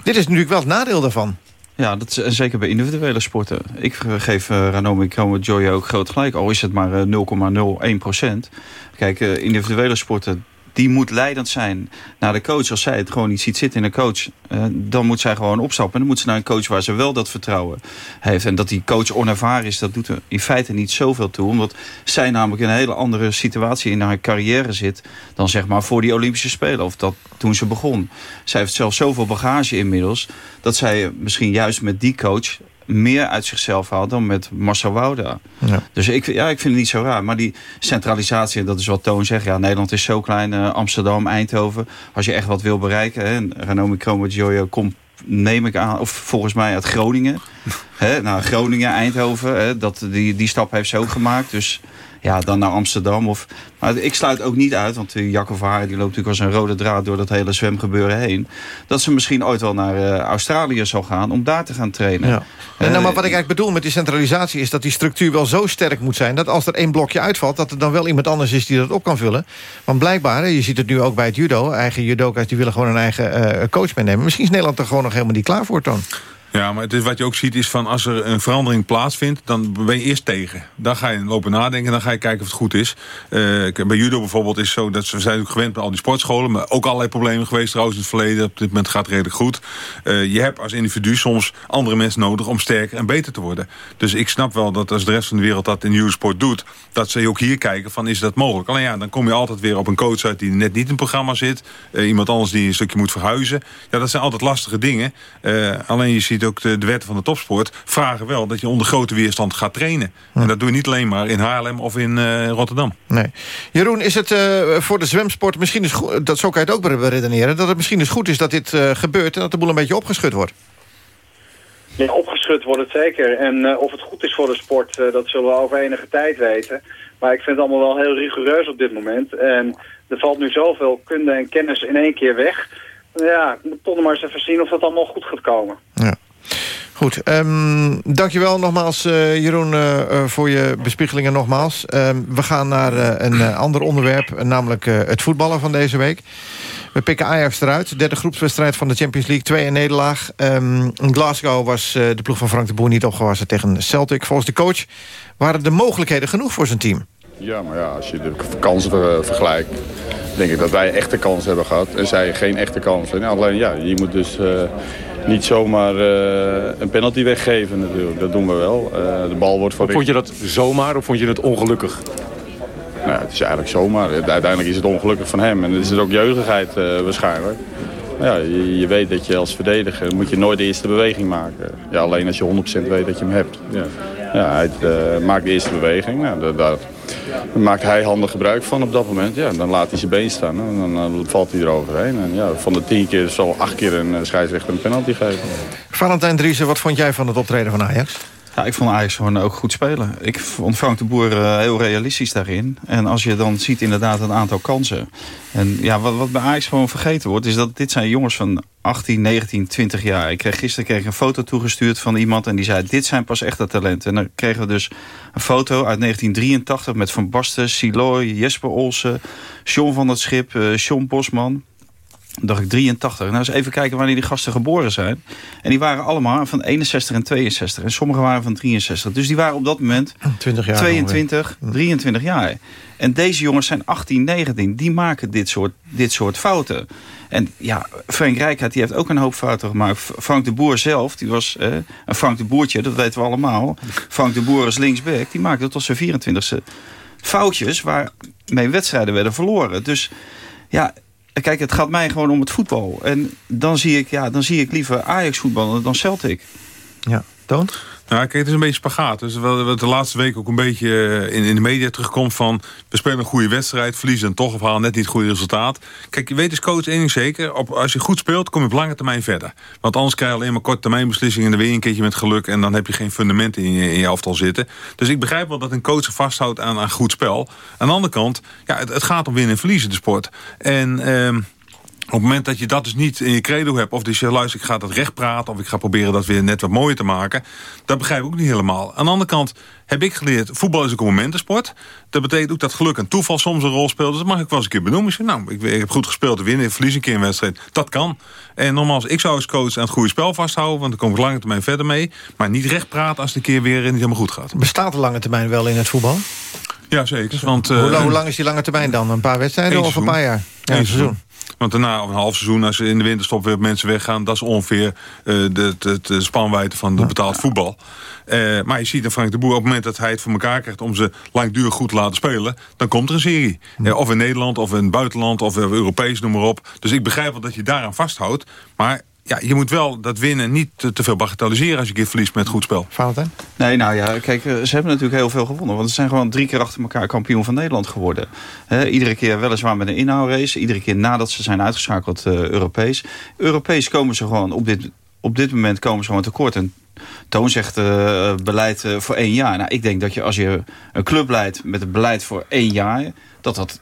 [SPEAKER 14] Dit is natuurlijk wel het nadeel daarvan.
[SPEAKER 22] Ja, dat is, zeker bij individuele sporten. Ik geef uh, Ranomi Joy ook groot gelijk. Al is het maar uh, 0,01 procent. Kijk, individuele sporten, die moet leidend zijn naar de coach. Als zij het gewoon niet ziet zitten in een coach... Uh, dan moet zij gewoon opstappen. En dan moet ze naar een coach waar ze wel dat vertrouwen heeft. En dat die coach onervaren is, dat doet er in feite niet zoveel toe. Omdat zij namelijk in een hele andere situatie in haar carrière zit... dan zeg maar voor die Olympische Spelen. Of dat toen ze begon. Zij heeft zelf zoveel bagage inmiddels... dat zij misschien juist met die coach meer uit zichzelf haalt dan met Marcel Wouda. Ja. Dus ik, ja, ik vind het niet zo raar. Maar die centralisatie, dat is wat Toon zegt. Ja, Nederland is zo klein. Uh, Amsterdam, Eindhoven. Als je echt wat wil bereiken. Hè, Ranomi Kromowidjojo komt neem ik aan, of volgens mij uit Groningen. He, nou, Groningen, Eindhoven, he, dat, die, die stap heeft ze ook gemaakt. Dus ja, dan naar Amsterdam. Of, maar ik sluit ook niet uit, want uh, Jacob Haar die loopt natuurlijk als een rode draad door dat hele zwemgebeuren heen. Dat ze misschien ooit wel naar uh, Australië zal gaan om daar te gaan trainen.
[SPEAKER 14] Ja. En nou, maar wat ik eigenlijk bedoel met die centralisatie is dat die structuur wel zo sterk moet zijn. Dat als er één blokje uitvalt, dat er dan wel iemand anders is die dat op kan vullen. Want blijkbaar, je ziet het nu ook bij het judo. Eigen judoka's die willen gewoon een eigen uh, coach meenemen. Misschien is Nederland er gewoon nog helemaal niet klaar voor, Toon.
[SPEAKER 21] Ja, maar het is, wat je ook ziet is van als er een verandering plaatsvindt... dan ben je eerst tegen. Dan ga je lopen nadenken, dan ga je kijken of het goed is. Uh, bij judo bijvoorbeeld is zo dat we zijn ook gewend met al die sportscholen... maar ook allerlei problemen geweest trouwens in het verleden. Op dit moment gaat het redelijk goed. Uh, je hebt als individu soms andere mensen nodig om sterker en beter te worden. Dus ik snap wel dat als de rest van de wereld dat in judo-sport doet... dat ze ook hier kijken van is dat mogelijk. Alleen ja, dan kom je altijd weer op een coach uit die net niet in het programma zit. Uh, iemand anders die een stukje moet verhuizen. Ja, dat zijn altijd lastige dingen. alleen je ziet ook de, de, wetten van de topsport vragen wel dat je onder grote weerstand gaat trainen. En dat doe je niet alleen maar in Haarlem of in uh, Rotterdam.
[SPEAKER 14] Nee. Jeroen, is het uh, voor de zwemsport misschien is goed, dat zo kan je het ook redeneren, dat het misschien eens goed is dat dit uh, gebeurt en dat de boel een beetje opgeschud wordt?
[SPEAKER 20] Ja, opgeschud wordt het zeker. En of het goed is voor de sport, dat zullen we over enige tijd weten. Maar ik vind het allemaal wel heel rigoureus op dit moment. En er valt nu zoveel kunde en kennis in één keer weg. Ja, ik moet toch maar eens even zien of dat allemaal goed gaat komen.
[SPEAKER 14] Ja. Goed, um, dankjewel nogmaals uh, Jeroen uh, uh, voor je bespiegelingen nogmaals. Um, we gaan naar een ander onderwerp, namelijk het voetballen van deze week. We pikken Ajax eruit, derde groepswedstrijd van de Champions League, 2 en nederlaag. Um, in Glasgow was de ploeg van Frank de Boer niet opgewassen tegen Celtic. Volgens de coach waren de mogelijkheden genoeg voor zijn team.
[SPEAKER 23] Ja, maar ja, als je de kansen ver, vergelijkt, denk ik dat wij echte kans hebben gehad. En zij geen echte kansen. Alleen ja, je moet dus niet zomaar uh, een penalty weggeven natuurlijk. Dat doen we wel. Uh, de bal wordt voor...
[SPEAKER 24] Vond je dat zomaar of vond je het ongelukkig?
[SPEAKER 23] Nou, het is eigenlijk zomaar. Uiteindelijk is het ongelukkig van hem. En het is het ook jeugdigheid uh, waarschijnlijk. Ja, je, je, weet dat je als verdediger moet je nooit de eerste beweging maken. Ja, alleen als je 100% weet dat je hem hebt. Ja, ja hij maakt de eerste beweging. Nou, daar, daar maakt hij handig gebruik van op dat moment. Ja, dan laat hij zijn been staan en dan, dan valt hij eroverheen. En ja, van de tien keer zal acht keer een scheidsrechter een penalty geven.
[SPEAKER 14] Valentijn Driessen, wat vond jij van het optreden van Ajax?
[SPEAKER 22] Ja, ik vond Ajax gewoon ook goed spelen. Ik vond de Boer uh, heel realistisch daarin. En als je dan ziet inderdaad een aantal kansen. En ja, wat, wat bij Ajax gewoon vergeten wordt... is dat dit zijn jongens van 18, 19, 20 jaar. Ik kreeg gisteren kreeg een foto toegestuurd van iemand... en die zei, dit zijn pas echte talenten. En dan kregen we dus een foto uit 1983... met Van Basten, Siloy, Jesper Olsen... John van het Schip, uh, Bosman dacht ik 83. Nou eens even kijken wanneer die gasten geboren zijn. En die waren allemaal van 61 en 62. En sommigen waren van 63. Dus die waren op dat moment
[SPEAKER 14] 20 jaar
[SPEAKER 22] 22, 23 jaar. En deze jongens zijn 18, 19. Die maken dit soort, dit soort fouten. En ja, Frank Rijkaard die heeft ook een hoop fouten gemaakt. Frank de Boer zelf, die was eh, een Frank de Boertje, dat weten we allemaal. Frank de Boer is linksback, die maakte tot zijn 24e foutjes waarmee wedstrijden werden verloren. Dus ja, kijk, het gaat mij gewoon om het voetbal. En dan zie ik, ja, dan zie ik liever Ajax voetballen dan Celtic.
[SPEAKER 14] Ja, Toon?
[SPEAKER 21] Nou, kijk, het is een beetje spagaat. Dus wat de laatste week ook een beetje eh, in, in de media terugkomt van... we spelen een goede wedstrijd, verliezen dan toch of halen net niet het goede resultaat. Kijk, je weet als coach één zeker. Op, als je goed speelt, kom je op lange termijn verder. Want anders krijg je alleen maar korte termijn beslissingen... en dan weer een keertje met geluk en dan heb je geen fundament in je, in je elftal zitten. Dus ik begrijp wel dat een coach vasthoudt aan, aan goed spel. Aan de andere kant, ja, het, het gaat om winnen en verliezen, de sport. En... Ehm, op het moment dat je dat dus niet in je credo hebt... of dus je luister, ik ga dat recht praten... of ik ga proberen dat weer net wat mooier te maken... dat begrijp ik ook niet helemaal. Aan de andere kant heb ik geleerd... voetbal is ook een momentensport. Dat betekent ook dat geluk en toeval soms een rol speelt. Dus dat mag ik wel eens een keer benoemen. Ik, nou, ik, ik heb goed gespeeld, winnen, ik verlies een keer een wedstrijd. Dat kan. En nogmaals, ik zou als coach aan het goede spel vasthouden... want dan kom ik lange termijn verder mee. Maar niet recht praten als het een keer weer niet helemaal goed gaat.
[SPEAKER 14] Bestaat de lange termijn wel in het voetbal?
[SPEAKER 21] Ja, zeker. Want,
[SPEAKER 14] hoe, lang, hoe, lang, is die lange termijn dan? Een paar wedstrijden of een paar jaar?
[SPEAKER 21] Ja, een seizoen. Want daarna, een half seizoen, als in de winterstop weer mensen weggaan... dat is ongeveer uh, de, de, de, spanwijdte van de betaald voetbal. Uh, maar je ziet dan Frank de Boer, op het moment dat hij het voor elkaar krijgt... om ze langdurig goed te laten spelen, dan komt er een serie. Uh, of in Nederland, of in het buitenland, of Europees, noem maar op. Dus ik begrijp wel dat je daaraan vasthoudt. Maar ja, je moet wel dat winnen niet te, te veel bagatelliseren... als je een keer verliest met goed spel.
[SPEAKER 14] Valentijn?
[SPEAKER 22] Nee, nou ja, kijk, ze hebben natuurlijk heel veel gewonnen. Want ze zijn gewoon drie keer achter elkaar kampioen van Nederland geworden. iedere keer weliswaar met een inhoudrace. Iedere keer nadat ze zijn uitgeschakeld uh, Europees. Europees komen ze gewoon op dit, op dit moment komen ze gewoon tekort. En Toon zegt uh, beleid uh, voor één jaar. Nou, ik denk dat je als je een club leidt met het beleid voor één jaar... dat dat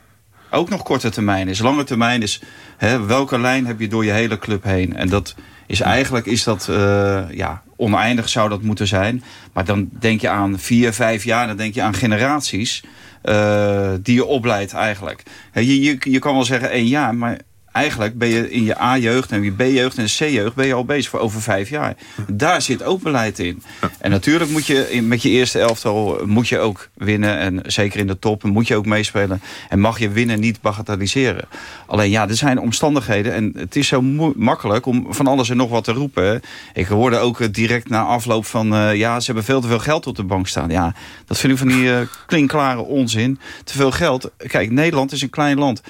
[SPEAKER 22] ook nog korte termijn is. Lange termijn is hè, welke lijn heb je door je hele club heen. En dat is eigenlijk is dat, uh, ja, oneindig zou dat moeten zijn. Maar dan denk je aan vier, vijf jaar. Dan denk je aan generaties uh, die je opleidt eigenlijk. Je, je, je kan wel zeggen één jaar, maar eigenlijk ben je in je A-jeugd en je B-jeugd en C-jeugd ben je al bezig voor over vijf jaar. Daar zit ook beleid in. En natuurlijk moet je met je eerste elftal moet je ook winnen. En zeker in de top moet je ook meespelen. En mag je winnen niet bagatelliseren. Alleen ja, er zijn omstandigheden. En het is zo makkelijk om van alles en nog wat te roepen. Ik hoorde ook direct na afloop van... Uh, ja, ze hebben veel te veel geld op de bank staan. Ja, dat vind ik van die uh, klinkklare onzin. Te veel geld. Kijk, Nederland is een klein land.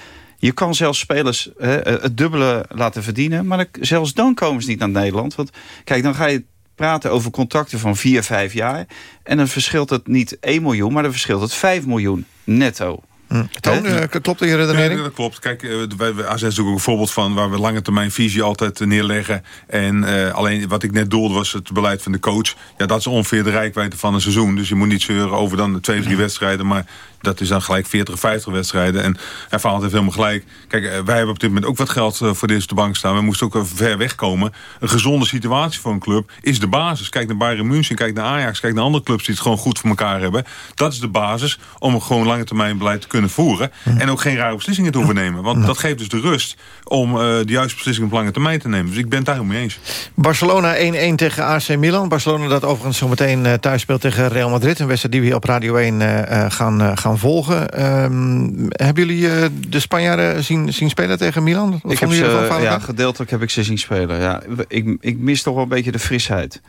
[SPEAKER 22] Je kan zelfs spelers hè, het dubbele laten verdienen. Maar zelfs dan komen ze niet naar Nederland. Want kijk, dan ga je praten over contracten van 4, 5 jaar. En dan verschilt het niet 1 miljoen, maar dan verschilt het 5 miljoen netto.
[SPEAKER 14] Hm. Toon, uh, klopt je redenering?
[SPEAKER 21] Ja, dat klopt. Kijk, uh, wij, AZ is natuurlijk een voorbeeld van... waar we lange termijn visie altijd neerleggen. En uh, alleen wat ik net doelde was het beleid van de coach. Ja, dat is ongeveer de rijkwijde van een seizoen. Dus je moet niet zeuren over dan twee, drie wedstrijden... maar dat is dan gelijk 40, 50 wedstrijden. En hij faalt heeft helemaal gelijk. Kijk, wij hebben op dit moment ook wat geld voor deze de bank staan. We moesten ook ver wegkomen. Een gezonde situatie voor een club is de basis. Kijk naar Bayern München, kijk naar Ajax... kijk naar andere clubs die het gewoon goed voor elkaar hebben. Dat is de basis om gewoon lange termijn beleid te kunnen voeren. En ook geen rare beslissingen te hoeven nemen. Want dat geeft dus de rust om uh, de juiste beslissingen op lange termijn te nemen. Dus ik ben het daar helemaal mee eens.
[SPEAKER 14] Barcelona 1-1 tegen AC Milan. Barcelona dat overigens zometeen uh, thuis speelt tegen Real Madrid. Een wedstrijd die we hier op Radio 1 uh, gaan, gaan volgen. Um, hebben jullie de Spanjaarden zien, zien spelen tegen Milan?
[SPEAKER 22] Wat ik heb ze, ja, gedeeltelijk heb ik ze zien spelen. Ja, ik, ik mis toch wel een beetje de frisheid.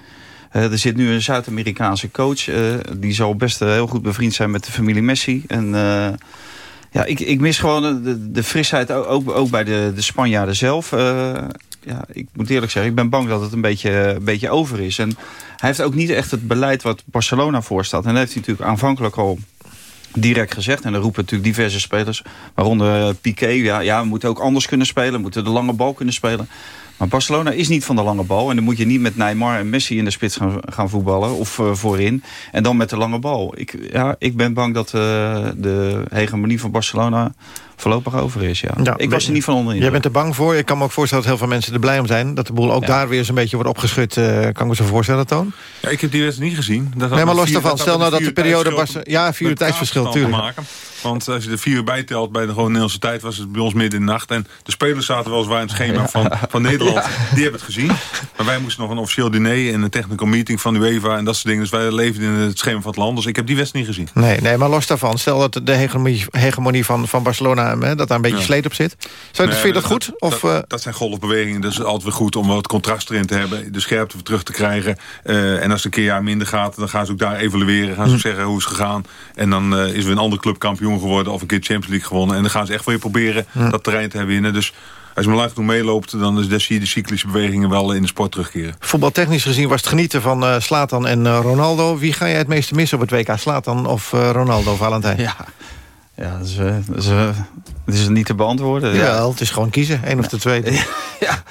[SPEAKER 22] Uh, er zit nu een Zuid-Amerikaanse coach. Uh, die zal best uh, heel goed bevriend zijn met de familie Messi. En ja, ik, ik mis gewoon de, frisheid ook, ook bij de, de Spanjaarden zelf. ja, ik moet eerlijk zeggen, ik ben bang dat het een beetje, een beetje over is. En hij heeft ook niet echt het beleid wat Barcelona voorstelt. En dat heeft hij natuurlijk aanvankelijk al direct gezegd. En dan roepen natuurlijk diverse spelers, waaronder Piqué. Ja, ja, we moeten ook anders kunnen spelen. We moeten de lange bal kunnen spelen. Maar Barcelona is niet van de lange bal. En dan moet je niet met Neymar en Messi in de spits gaan, gaan voetballen. Of uh, voorin. En dan met de lange bal. Ik, ja, ik ben bang dat uh, de hegemonie van Barcelona voorlopig over is. Ja. ja ik was er niet van onder.
[SPEAKER 14] Jij bent er bang voor. Ik kan me ook voorstellen dat heel veel mensen er blij om zijn. Dat de boel ook ja. daar weer eens een beetje wordt opgeschud. Uh, kan ik me zo voorstellen, Toon?
[SPEAKER 21] Ja, ik heb die wedstrijd niet gezien.
[SPEAKER 14] Dat nee, maar los daarvan. Stel nou dat de periode... Ja, vier uur tijdsverschil, natuurlijk.
[SPEAKER 21] Want als je er vier uur bijtelt bij de gewoon Nederlandse tijd... was het bij ons midden in de nacht. En de spelers zaten wel eens waar in het schema van, van Nederland. Die hebben het gezien. Maar wij moesten nog een officieel diner... en een technical meeting van UEFA en dat soort dingen. Dus wij leefden in het schema van het land. Dus ik heb die wedstrijd niet gezien.
[SPEAKER 14] Nee, nee maar los daarvan. Stel dat de hegemonie, hegemonie van, van Barcelona hè, dat daar een beetje
[SPEAKER 21] Ja.
[SPEAKER 14] sleet op zit. Zou,
[SPEAKER 21] Nee,
[SPEAKER 14] vind je dat goed? Of,
[SPEAKER 21] dat,
[SPEAKER 14] eh,
[SPEAKER 21] dat zijn golfbewegingen. Dat is altijd weer goed om wat contrast erin te hebben. De scherpte weer terug te krijgen. Eh, en als het een keer jaar minder gaat, dan gaan ze ook daar evalueren. Gaan ze ook zeggen hoe is het gegaan. En dan eh, is weer een andere club kampioen geworden. Of een keer Champions League gewonnen. En dan gaan ze echt weer proberen
[SPEAKER 14] Hm.
[SPEAKER 21] dat terrein te herwinnen. Dus als je maar lang genoeg meeloopt, dan, is, zie je de cyclische bewegingen wel in de sport terugkeren.
[SPEAKER 14] voetbaltechnisch gezien was het genieten van eh Slatan en eh, Ronaldo. Wie ga jij het meeste missen op het WK? Slatan of eh, Ronaldo, Valentijn?
[SPEAKER 22] Ja, ja dat, is, eh, dat, is, eh, dat is niet te beantwoorden.
[SPEAKER 14] Jawel, het is gewoon kiezen. één of de tweede.
[SPEAKER 22] ja.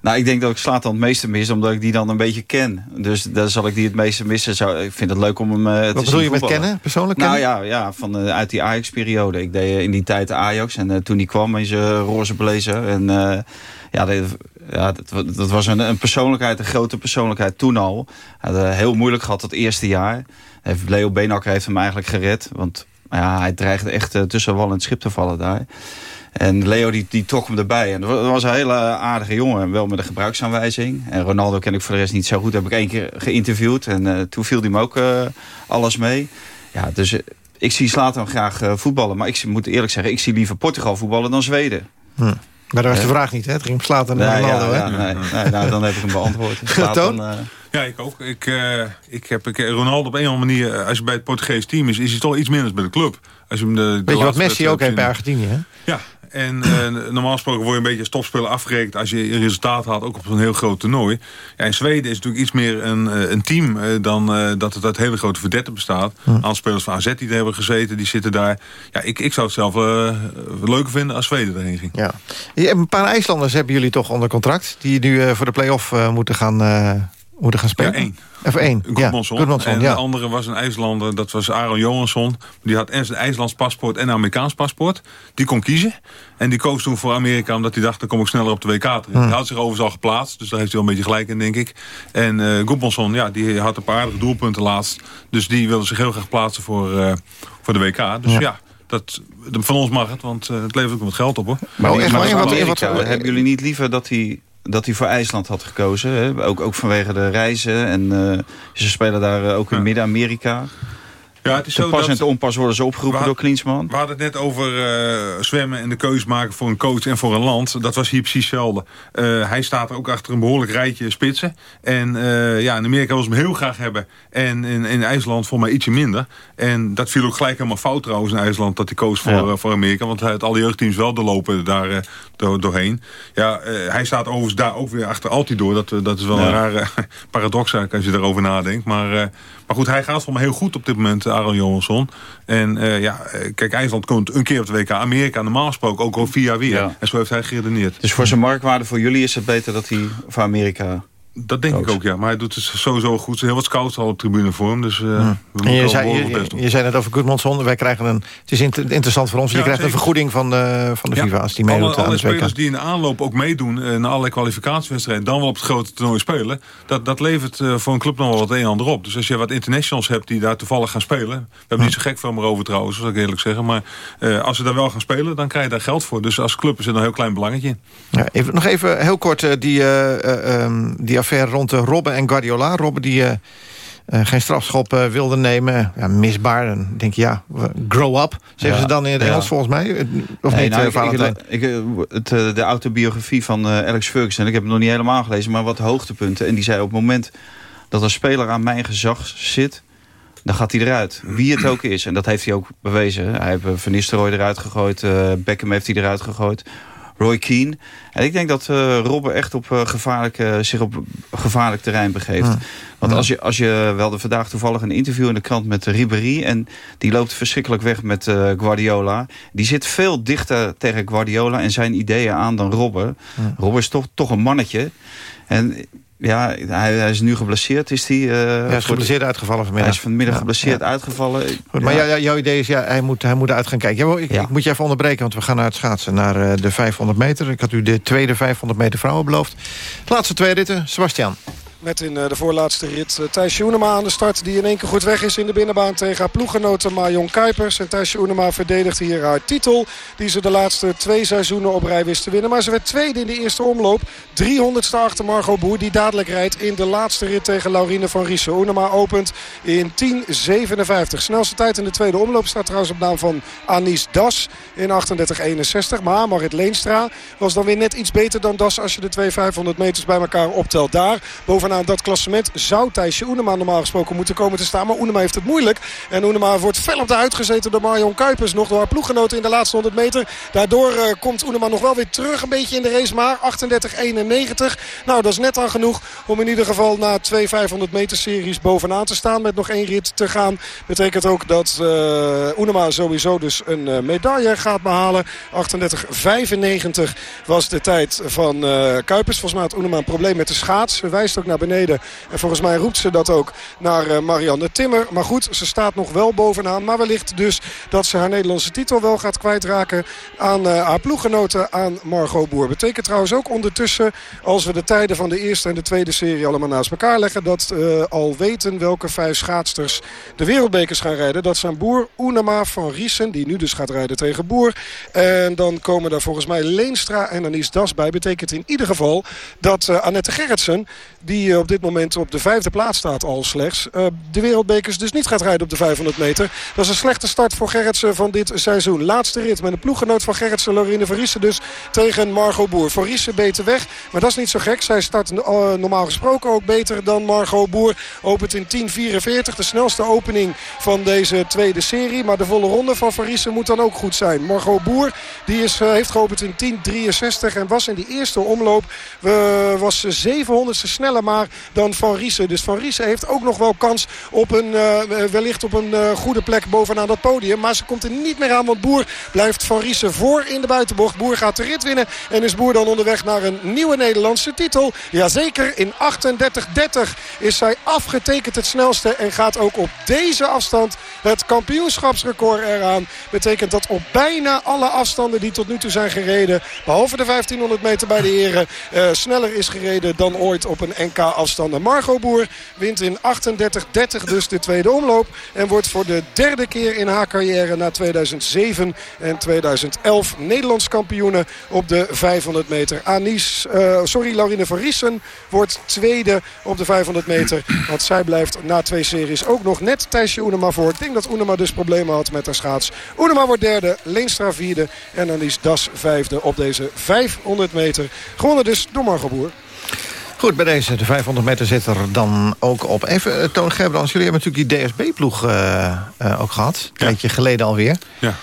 [SPEAKER 22] Nou, ik denk dat ik Slatan het meeste mis, omdat ik die dan een beetje ken. Dus daar zal ik die het meeste missen. Zou, ik vind het leuk om hem eh, te zien
[SPEAKER 14] Wat bedoel je met
[SPEAKER 22] voetballen.
[SPEAKER 14] kennen? Persoonlijk
[SPEAKER 22] Nou
[SPEAKER 14] kennen?
[SPEAKER 22] ja, ja van, uit die Ajax-periode. Ik deed in die tijd Ajax. En toen die kwam in zijn roze blazer. En ja, dat, ja dat, wa- dat was een, een persoonlijkheid, een grote persoonlijkheid toen al. Hij had heel moeilijk gehad dat eerste jaar. Heeft- Leo Beenakker heeft hem eigenlijk gered. Want ja, hij dreigde echt eh, tussen wal en het schip te vallen daar. En Leo die, die trok hem erbij. En dat wa- dat was een hele aardige jongen. Wel met een gebruiksaanwijzing. En Ronaldo ken ik voor de rest niet zo goed. Heb ik één keer geïnterviewd. En eh, toen viel hij me ook eh, alles mee. Ja, dus ik zie Slatan graag voetballen. Maar ik moet eerlijk zeggen, ik zie liever Portugal voetballen dan Zweden.
[SPEAKER 14] Hm. Maar dat was de vraag niet, hè? Het ging om Slatan en
[SPEAKER 22] Nee,
[SPEAKER 14] Ronaldo,
[SPEAKER 22] ja,
[SPEAKER 14] hè?
[SPEAKER 22] ja, nee, nee, nou, dan heb ik hem beantwoord. Zlatan, eh,
[SPEAKER 21] Ja, ik ook. Ik, eh, ik heb ik, Ronaldo op een of andere manier, eh, als je bij het Portugees team is, is hij toch iets minder bij de club. Als je hem de, de
[SPEAKER 14] Weet je wat Messi ook heeft bij Argentinië, hè?
[SPEAKER 21] Ja, en eh, normaal gesproken word je een beetje als topspeler afgerekend als je een resultaat had, ook op zo'n heel groot toernooi. Ja, in Zweden is natuurlijk iets meer een, een team dan dat het uit hele grote verdetten bestaat. Een aantal spelers van AZ die er hebben gezeten, die zitten daar. Ja, ik, ik zou het zelf leuker vinden als Zweden erheen ging.
[SPEAKER 14] Ja. Je hebt Een paar IJslanders hebben jullie toch onder contract... die nu voor de play-off moeten, gaan, moeten gaan spelen?
[SPEAKER 21] Ja, één.
[SPEAKER 14] Of één, ja.
[SPEAKER 21] Goedmanson.
[SPEAKER 14] Goedmanson,
[SPEAKER 21] en
[SPEAKER 14] ja.
[SPEAKER 21] de andere was een IJslander, dat was Aaron Johansson. Die had eerst een IJslands paspoort en een Amerikaans paspoort. Die kon kiezen. En die koos toen voor Amerika, omdat hij dacht... dan kom ik sneller op de WK terecht.
[SPEAKER 14] Hmm.
[SPEAKER 21] Hij had zich overigens al geplaatst, dus daar heeft hij wel een beetje gelijk in, denk ik. En eh Goedmanson, ja, die had een paar aardige doelpunten laatst. Dus die wilde zich heel graag plaatsen voor, eh, voor de WK. Dus
[SPEAKER 22] Ja.
[SPEAKER 21] ja, dat, van ons mag het, want eh, het levert ook wat geld op, hoor.
[SPEAKER 22] Maar,
[SPEAKER 14] Oh,
[SPEAKER 22] maar
[SPEAKER 14] Wat- wat-
[SPEAKER 22] hebben jullie niet liever dat hij, dat hij voor IJsland had gekozen? Hè? Ook, ook vanwege de reizen. En eh, ze spelen daar eh, ook in Midden-Amerika.
[SPEAKER 21] Ja, het is zo
[SPEAKER 22] pas
[SPEAKER 21] dat-
[SPEAKER 22] en te onpas worden ze opgeroepen door Klinsman.
[SPEAKER 21] We hadden het net over eh, zwemmen en de keuze maken voor een coach en voor een land. Dat was hier precies hetzelfde. Eh, hij staat er ook achter een behoorlijk rijtje spitsen. En eh, ja, in Amerika wil ze hem heel graag hebben. En in, in IJsland voor mij ietsje minder. En dat viel ook gelijk helemaal fout trouwens in IJsland... dat hij koos voor,
[SPEAKER 22] Ja.
[SPEAKER 21] voor Amerika. Want hij had alle jeugdteams wel doorlopen daar door, doorheen. Ja, hij staat overigens daar ook weer achter Altidoor. Dat, dat is wel
[SPEAKER 22] Ja.
[SPEAKER 21] een rare paradox eigenlijk als je daarover nadenkt. Maar, maar goed, hij gaat voor me heel goed op dit moment, Aaron Johansson. En eh, ja, eh, kijk, IJsland komt een keer op de WK. Amerika normaal gesproken ook al vier jaar weer.
[SPEAKER 22] Ja.
[SPEAKER 21] En zo heeft hij geredeneerd.
[SPEAKER 22] Dus voor zijn marktwaarde voor jullie is het beter dat hij voor Amerika...
[SPEAKER 21] Dat denk ik ook, ja. Maar hij doet het sowieso goed. Heel wat scouts al op tribune voor hem. Dus eh we
[SPEAKER 14] En
[SPEAKER 21] moeten
[SPEAKER 14] je, zei, je,
[SPEAKER 21] best doen.
[SPEAKER 14] je zei net over Goodmanson. Wij krijgen een, het is inter- interessant voor ons. je
[SPEAKER 21] Ja,
[SPEAKER 14] krijgt een vergoeding van de, van de
[SPEAKER 21] Ja.
[SPEAKER 14] FIFA als die
[SPEAKER 21] alle,
[SPEAKER 14] meedoet aan
[SPEAKER 21] alle
[SPEAKER 14] het WK.
[SPEAKER 21] spelers die in de aanloop ook meedoen eh, naar allerlei kwalificatiewedstrijden, dan wel op het grote toernooi spelen, dat, dat levert eh, voor een club nog wel wat een en ander op. Dus als je wat internationals hebt die daar toevallig gaan spelen, we hebben niet zo gek veel meer over trouwens, zal ik eerlijk zeggen, maar als ze daar wel gaan spelen, dan krijg je daar geld voor. Dus als club is er een heel klein belangetje in.
[SPEAKER 14] Ja, even, nog even heel kort die, eh, eh, ehm, die affaire rond uh, Robben en Guardiola. Robben die eh, eh, geen strafschop eh, wilde nemen. Ja, misbaar. Dan denk je, ja, grow up. Zeggen
[SPEAKER 22] Ja,
[SPEAKER 14] ze dan in het
[SPEAKER 22] ja.
[SPEAKER 14] Engels volgens mij? Eh, Of
[SPEAKER 22] Nee,
[SPEAKER 14] niet,
[SPEAKER 22] nou,
[SPEAKER 14] eh,
[SPEAKER 22] ik-
[SPEAKER 14] Valentijn?
[SPEAKER 22] ik, ik, eh, het, eh, de autobiografie van eh, Alex Ferguson. Ik heb hem nog niet helemaal gelezen, maar wat hoogtepunten. En die zei op het moment dat een speler aan mijn gezag zit... dan gaat hij eruit. Wie het ook is. En dat heeft hij ook bewezen. Hij heeft eh, Van Nistelrooy eruit gegooid. eh, Beckham heeft hij eruit gegooid. Roy Keane. En ik denk dat eh Robben echt op, eh, gevaarlijk, eh, zich op gevaarlijk terrein begeeft.
[SPEAKER 14] Ja.
[SPEAKER 22] Want als je, als je wel de vandaag toevallig een interview in de krant met Ribéry... en die loopt verschrikkelijk weg met eh, Guardiola. Die zit veel dichter tegen Guardiola en zijn ideeën aan dan Robben.
[SPEAKER 14] Ja.
[SPEAKER 22] Robben is toch, toch een mannetje. En ja, hij, hij is nu geblesseerd. Is die, eh,
[SPEAKER 14] Hij is geblesseerd uitgevallen vanmiddag.
[SPEAKER 22] Hij is vanmiddag geblesseerd
[SPEAKER 14] ja.
[SPEAKER 22] uitgevallen.
[SPEAKER 14] Goed, maar
[SPEAKER 22] Ja.
[SPEAKER 14] jou- jou- jouw idee is, ja, hij moet, hij moet uit gaan kijken. Ja, ik, moet je even onderbreken, want we gaan naar het schaatsen. Naar eh, de 500 meter. Ik had u de tweede 500 meter vrouwen beloofd. Laatste twee ritten, Sebastian.
[SPEAKER 25] Met in de voorlaatste rit Thijs Joenema aan de start. Die in één keer goed weg is in de binnenbaan tegen haar ploeggenoten Marion Kuipers. En Thijs Joenema verdedigt hier haar titel. Die ze de laatste twee seizoenen op rij wist te winnen. Maar ze werd tweede in de eerste omloop. 300ste achter Margot Boer. Die dadelijk rijdt in de laatste rit tegen Laurine van Riesen. Oenema opent in 10.57. Snelste tijd in de tweede omloop staat trouwens op naam van Anis Das in 38.61. Maar Marit Leenstra was dan weer net iets beter dan Das als je de twee 500 meters bij elkaar optelt. Daar bovenaan dat klassement zou Thijsje Oenema normaal gesproken moeten komen te staan. Maar Oenema heeft het moeilijk. En Oenema wordt fel op de uitgezeten door Marion Kuipers. Nog door haar ploeggenoten in de laatste 100 meter. Daardoor uh, komt Oenema nog wel weer terug een beetje in de race. Maar 38-91. Nou, dat is net aan genoeg om in ieder geval na twee 500 meter series bovenaan te staan. Met nog één rit te gaan. Betekent ook dat uh, Oenema sowieso dus een uh, medaille gaat behalen. 38-95 was de tijd van Kuipers. Volgens mij had Oenema een probleem met de schaats. Ze wijst ook naar beneden. En volgens mij roept ze dat ook naar Marianne Timmer. Maar goed, ze staat nog wel bovenaan. Maar wellicht dus dat ze haar Nederlandse titel wel gaat kwijtraken aan uh, haar ploeggenoten aan Margot Boer. Betekent trouwens ook ondertussen, als we de tijden van de eerste en de tweede serie allemaal naast elkaar leggen... dat uh, al weten welke vijf schaatsters de wereldbekers gaan rijden. Dat zijn Boer, Oenema, Van Riesen, die nu dus gaat rijden tegen Boer. En dan komen daar volgens mij Leenstra en Anis Das bij. Betekent in ieder geval dat uh, Annette Gerritsen, die op dit moment op de vijfde plaats staat al slechts... de wereldbekers dus niet gaat rijden op de 500 meter. Dat is een slechte start voor Gerritsen van dit seizoen. Laatste rit met een ploeggenoot van Gerritsen, Lorine Verrissen dus tegen Margot Boer. Verrissen beter weg, maar dat is niet zo gek. Zij start uh, normaal gesproken ook beter dan Margot Boer. Opent in 10.44, de snelste opening van deze tweede serie. Maar de volle ronde van Verrissen moet dan ook goed zijn. Margot Boer die is, uh, heeft geopend in 10.63 en was in die eerste omloop was 700ste sneller maar dan Van Riesen. Dus Van Riesen heeft ook nog wel kans op een, wellicht op een goede plek bovenaan dat podium. Maar ze komt er niet meer aan, want Boer blijft Van Riesen voor in de buitenbocht. Boer gaat de rit winnen en is Boer dan onderweg naar een nieuwe Nederlandse titel. Jazeker, in 38-30 is zij afgetekend het snelste en gaat ook op deze afstand het kampioenschapsrecord eraan. Betekent dat op bijna alle afstanden die tot nu toe zijn gereden, behalve de 1500 meter bij de heren, uh, sneller is gereden dan ooit op een NK-afstand. Margot Boer wint in 38-30 dus de tweede omloop en wordt voor de derde keer in haar carrière na 2007 en 2011 Nederlands kampioene op de 500 meter. Anis, uh, sorry, Laurine van Riesen wordt tweede op de 500 meter. Want zij blijft na twee series ook nog net Thijsje Oenema voor. Ik denk dat Oenema dus problemen had met haar schaats. Oenema wordt derde, Leenstra vierde en Anis Das vijfde op deze 500 meter. Gewonnen dus door Margot Boer.
[SPEAKER 14] Goed, bij deze, de 500 meter zit er dan ook op. Even, uh, Toon Gerbrands, jullie hebben natuurlijk die DSB-ploeg uh, uh, ook gehad. Een ja. tijdje geleden alweer.
[SPEAKER 21] Ja.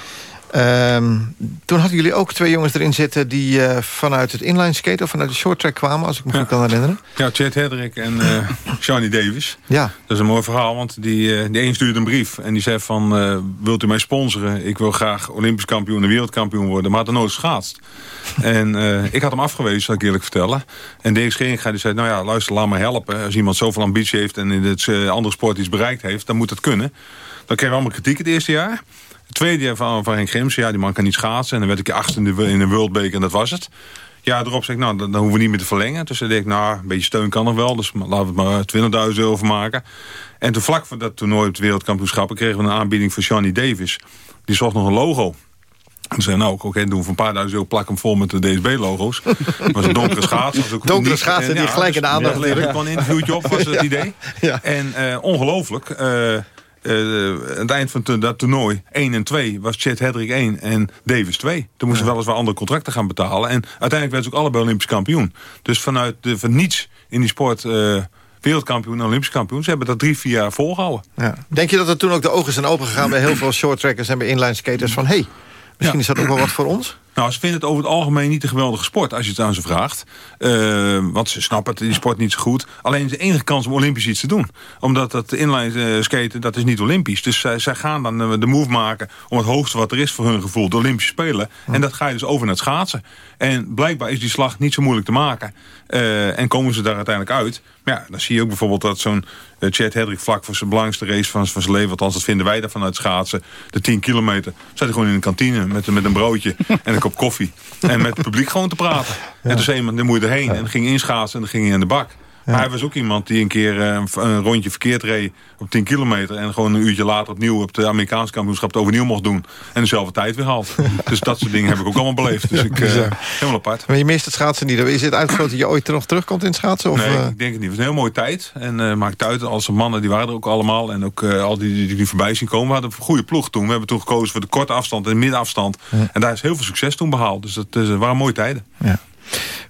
[SPEAKER 14] Um, toen hadden jullie ook twee jongens erin zitten... die uh, vanuit het inline skate of vanuit de short track kwamen... als ik me ja. goed kan herinneren.
[SPEAKER 21] Ja, Chad Hedrick en uh, Johnny Davis.
[SPEAKER 14] Ja.
[SPEAKER 21] Dat is een mooi verhaal, want die, uh, die een stuurde een brief... en die zei van, wilt u mij sponsoren? Ik wil graag Olympisch kampioen en wereldkampioen worden... maar had er nooit schaatst. en ik had hem afgewezen, zal ik eerlijk vertellen. En Dirk Scheringa die zei, nou ja, luister, laat me helpen. Als iemand zoveel ambitie heeft en in het andere sport iets bereikt heeft... dan moet dat kunnen. Dan kregen we allemaal kritiek het eerste jaar... Tweede jaar van, van Henk Grimsen, ja, die man kan niet schaatsen. En dan werd ik achtste in een Worldbeker en dat was het. Ja, erop zeg ik, nou, dan, dan hoeven we niet meer te verlengen. Dus dan denk ik, nou, een beetje steun kan nog wel. Dus laten we het maar 20.000 euro van maken. En toen vlak voor dat toernooi op het wereldkampioenschappen... kregen we een aanbieding van Johnny Davis. Die zocht nog een logo. En zei, nou, oké, okay, doen we voor een paar duizend euro, plak hem vol met de DSB-logo's. was een donkere schaats. Was ook
[SPEAKER 14] donkere schaatsen die
[SPEAKER 21] ja,
[SPEAKER 14] gelijk in de aandacht
[SPEAKER 21] dus, ja, kwam een interviewtje op, was het idee.
[SPEAKER 14] ja.
[SPEAKER 21] En uh, ongelooflijk... Uh, uh, aan het eind van dat toernooi 1 en 2 was Chet Hedrick 1 en Davis 2. Toen moesten ja. weliswaar andere contracten gaan betalen. En uiteindelijk werden ze ook allebei Olympisch kampioen. Dus vanuit de, van niets in die sport... Uh, wereldkampioen en Olympisch kampioen. Ze hebben dat drie, vier jaar volgehouden.
[SPEAKER 14] Ja. Denk je dat er toen ook de ogen zijn opengegaan... bij heel veel shorttrackers en bij inline skaters van... hey, misschien ja. is dat ook wel wat voor ons?
[SPEAKER 21] Nou, ze vinden het over het algemeen niet een geweldige sport, als je het aan ze vraagt. Uh, want ze snappen die sport niet zo goed. Alleen de enige kans om olympisch iets te doen. Omdat dat inline uh, skaten, dat is niet olympisch. Dus zij, zij gaan dan uh, de move maken om het hoogste wat er is voor hun gevoel. De Olympische Spelen. En dat ga je dus over naar het schaatsen. En blijkbaar is die slag niet zo moeilijk te maken. en komen ze daar uiteindelijk uit. Maar ja, dan zie je ook bijvoorbeeld dat zo'n uh, Chad Hedrick vlak voor zijn belangrijkste race van, van zijn leven, althans dat vinden wij daarvan uit schaatsen, de 10 kilometer, zat hij gewoon in een kantine met, met een broodje en kop koffie. En met het publiek gewoon te praten. En toen zei iemand, dan moet je erheen. En dan ging je inschaatsen en dan ging je in de bak. Maar hij was ook iemand die een keer eh, een, een rondje verkeerd reed op 10 kilometer... en gewoon een uurtje later opnieuw op de Amerikaanse kampioenschap het overnieuw mocht doen. En dezelfde tijd weer haalt. dus dat soort dingen heb ik ook allemaal beleefd. Dus ik, uh, helemaal apart.
[SPEAKER 14] Maar je mist het schaatsen niet. Is het uitgesloten dat je ooit nog terugkomt in het schaatsen? Of,
[SPEAKER 21] nee, ik denk het niet. Het was een heel mooie tijd. En uh, maakt uit, als mannen die waren er ook allemaal. En ook uh, al die, die, die voorbij zien komen. We hadden een goede ploeg toen. We hebben toen gekozen voor de korte afstand en de middenafstand. Ja. En daar is heel veel succes toen behaald. Dus dat waren mooie tijden.
[SPEAKER 14] Ja.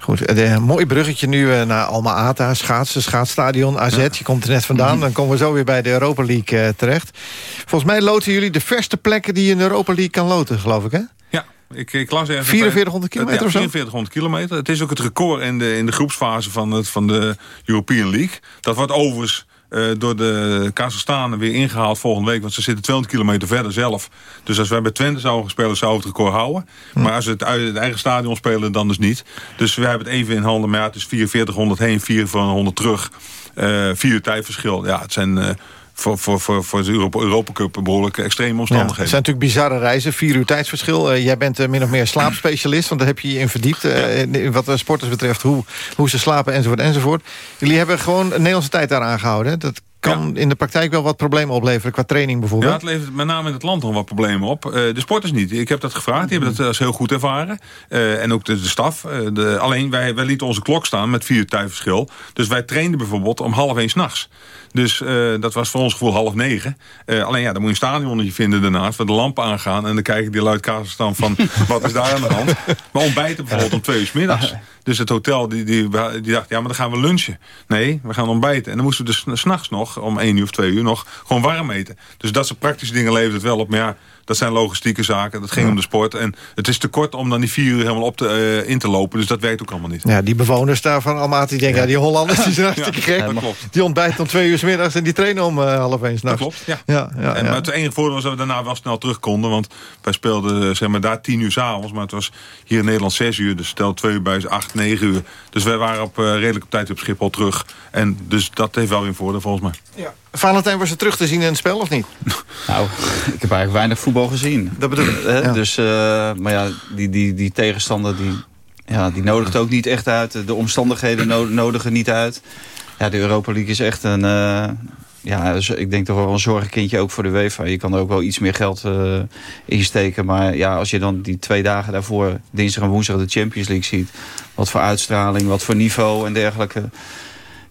[SPEAKER 14] Goed, een mooi bruggetje nu uh, naar Alma Ata, schaatsen, schaatsstadion, AZ. Ja. Je komt er net vandaan, dan komen we zo weer bij de Europa League uh, terecht. Volgens mij loten jullie de verste plekken die je in de Europa League kan loten, geloof ik, hè?
[SPEAKER 21] Ja, ik, ik las even...
[SPEAKER 14] 4400 kilometer
[SPEAKER 21] ja,
[SPEAKER 14] of zo?
[SPEAKER 21] 4400 kilometer. Het is ook het record in de, in de groepsfase van, het, van de European League. Dat wordt overigens uh, door de Kazachstanen weer ingehaald volgende week. Want ze zitten 200 kilometer verder zelf. Dus als wij bij Twente zouden spelen, zouden we het record houden. Hm. Maar als we het uit het eigen stadion spelen, dan dus niet. Dus we hebben het even in handen. Maar ja, het is 4400 heen, 400 terug. Uh, vier tijdverschil. Ja, het zijn... Uh, voor, voor, voor, voor de Europa, Europa Cup behoorlijk extreme omstandigheden. Ja,
[SPEAKER 14] het zijn natuurlijk bizarre reizen, vier uur tijdsverschil. Uh, jij bent uh, min of meer slaapspecialist, want daar heb je je in verdiept. Uh, ja. Wat de sporters betreft, hoe, hoe ze slapen enzovoort enzovoort. Jullie hebben gewoon Nederlandse tijd daar aangehouden. Dat kan ja. in de praktijk wel wat problemen opleveren qua training bijvoorbeeld.
[SPEAKER 21] Ja, het levert met name in het land nog wat problemen op. Uh, de sporters niet. Ik heb dat gevraagd. Die hebben dat als heel goed ervaren. Uh, en ook de, de staf. Uh, de, alleen wij, wij lieten onze klok staan met vier verschil. Dus wij trainden bijvoorbeeld om half één s'nachts. Dus uh, dat was voor ons gevoel half negen. Uh, alleen ja, dan moet je een stadionnetje vinden daarnaast... waar de lampen aangaan en dan kijken die luid Kazachstan van... wat is daar aan de hand? Maar ontbijten bijvoorbeeld om twee uur s middags. Dus het hotel die, die, die dacht, ja, maar dan gaan we lunchen. Nee, we gaan ontbijten. En dan moesten we dus s'nachts nog, om één uur of twee uur nog... gewoon warm eten. Dus dat soort praktische dingen levert het wel op. Maar ja, dat zijn logistieke zaken. Dat ging ja. om de sport. En het is te kort om dan die vier uur helemaal op te, uh, in te lopen. Dus dat werkt ook allemaal niet.
[SPEAKER 14] Ja, die bewoners daar van Almaty die denken... Ja. ja die Hollanders die zijn hartstikke gek. Ja, die ontbijten om twee uur 's middags en die trainen om uh, half één s'nachts.
[SPEAKER 21] Dat klopt, ja. ja, ja en, Maar het enige voordeel was dat we daarna wel snel terug konden. Want wij speelden zeg maar, daar tien uur s'avonds. Maar het was hier in Nederland zes uur. Dus stel twee uur bij is acht, negen uur. Dus wij waren op, uh, redelijk op tijd op Schiphol terug. En dus dat heeft wel weer een voordeel volgens mij.
[SPEAKER 14] Ja. Valentijn was er terug te zien in het spel of niet?
[SPEAKER 22] Nou, ik heb eigenlijk weinig voetbal gezien.
[SPEAKER 14] Dat bedoel ik.
[SPEAKER 22] Ja. Dus, uh, maar ja, die, die, die tegenstander die, ja, die nodigt ook niet echt uit. De omstandigheden nodigen niet uit. Ja, de Europa League is echt een... Uh, ja, dus ik denk toch wel een zorgenkindje ook voor de UEFA. Je kan er ook wel iets meer geld uh, in steken. Maar ja, als je dan die twee dagen daarvoor, dinsdag en woensdag, de Champions League ziet. Wat voor uitstraling, wat voor niveau en dergelijke.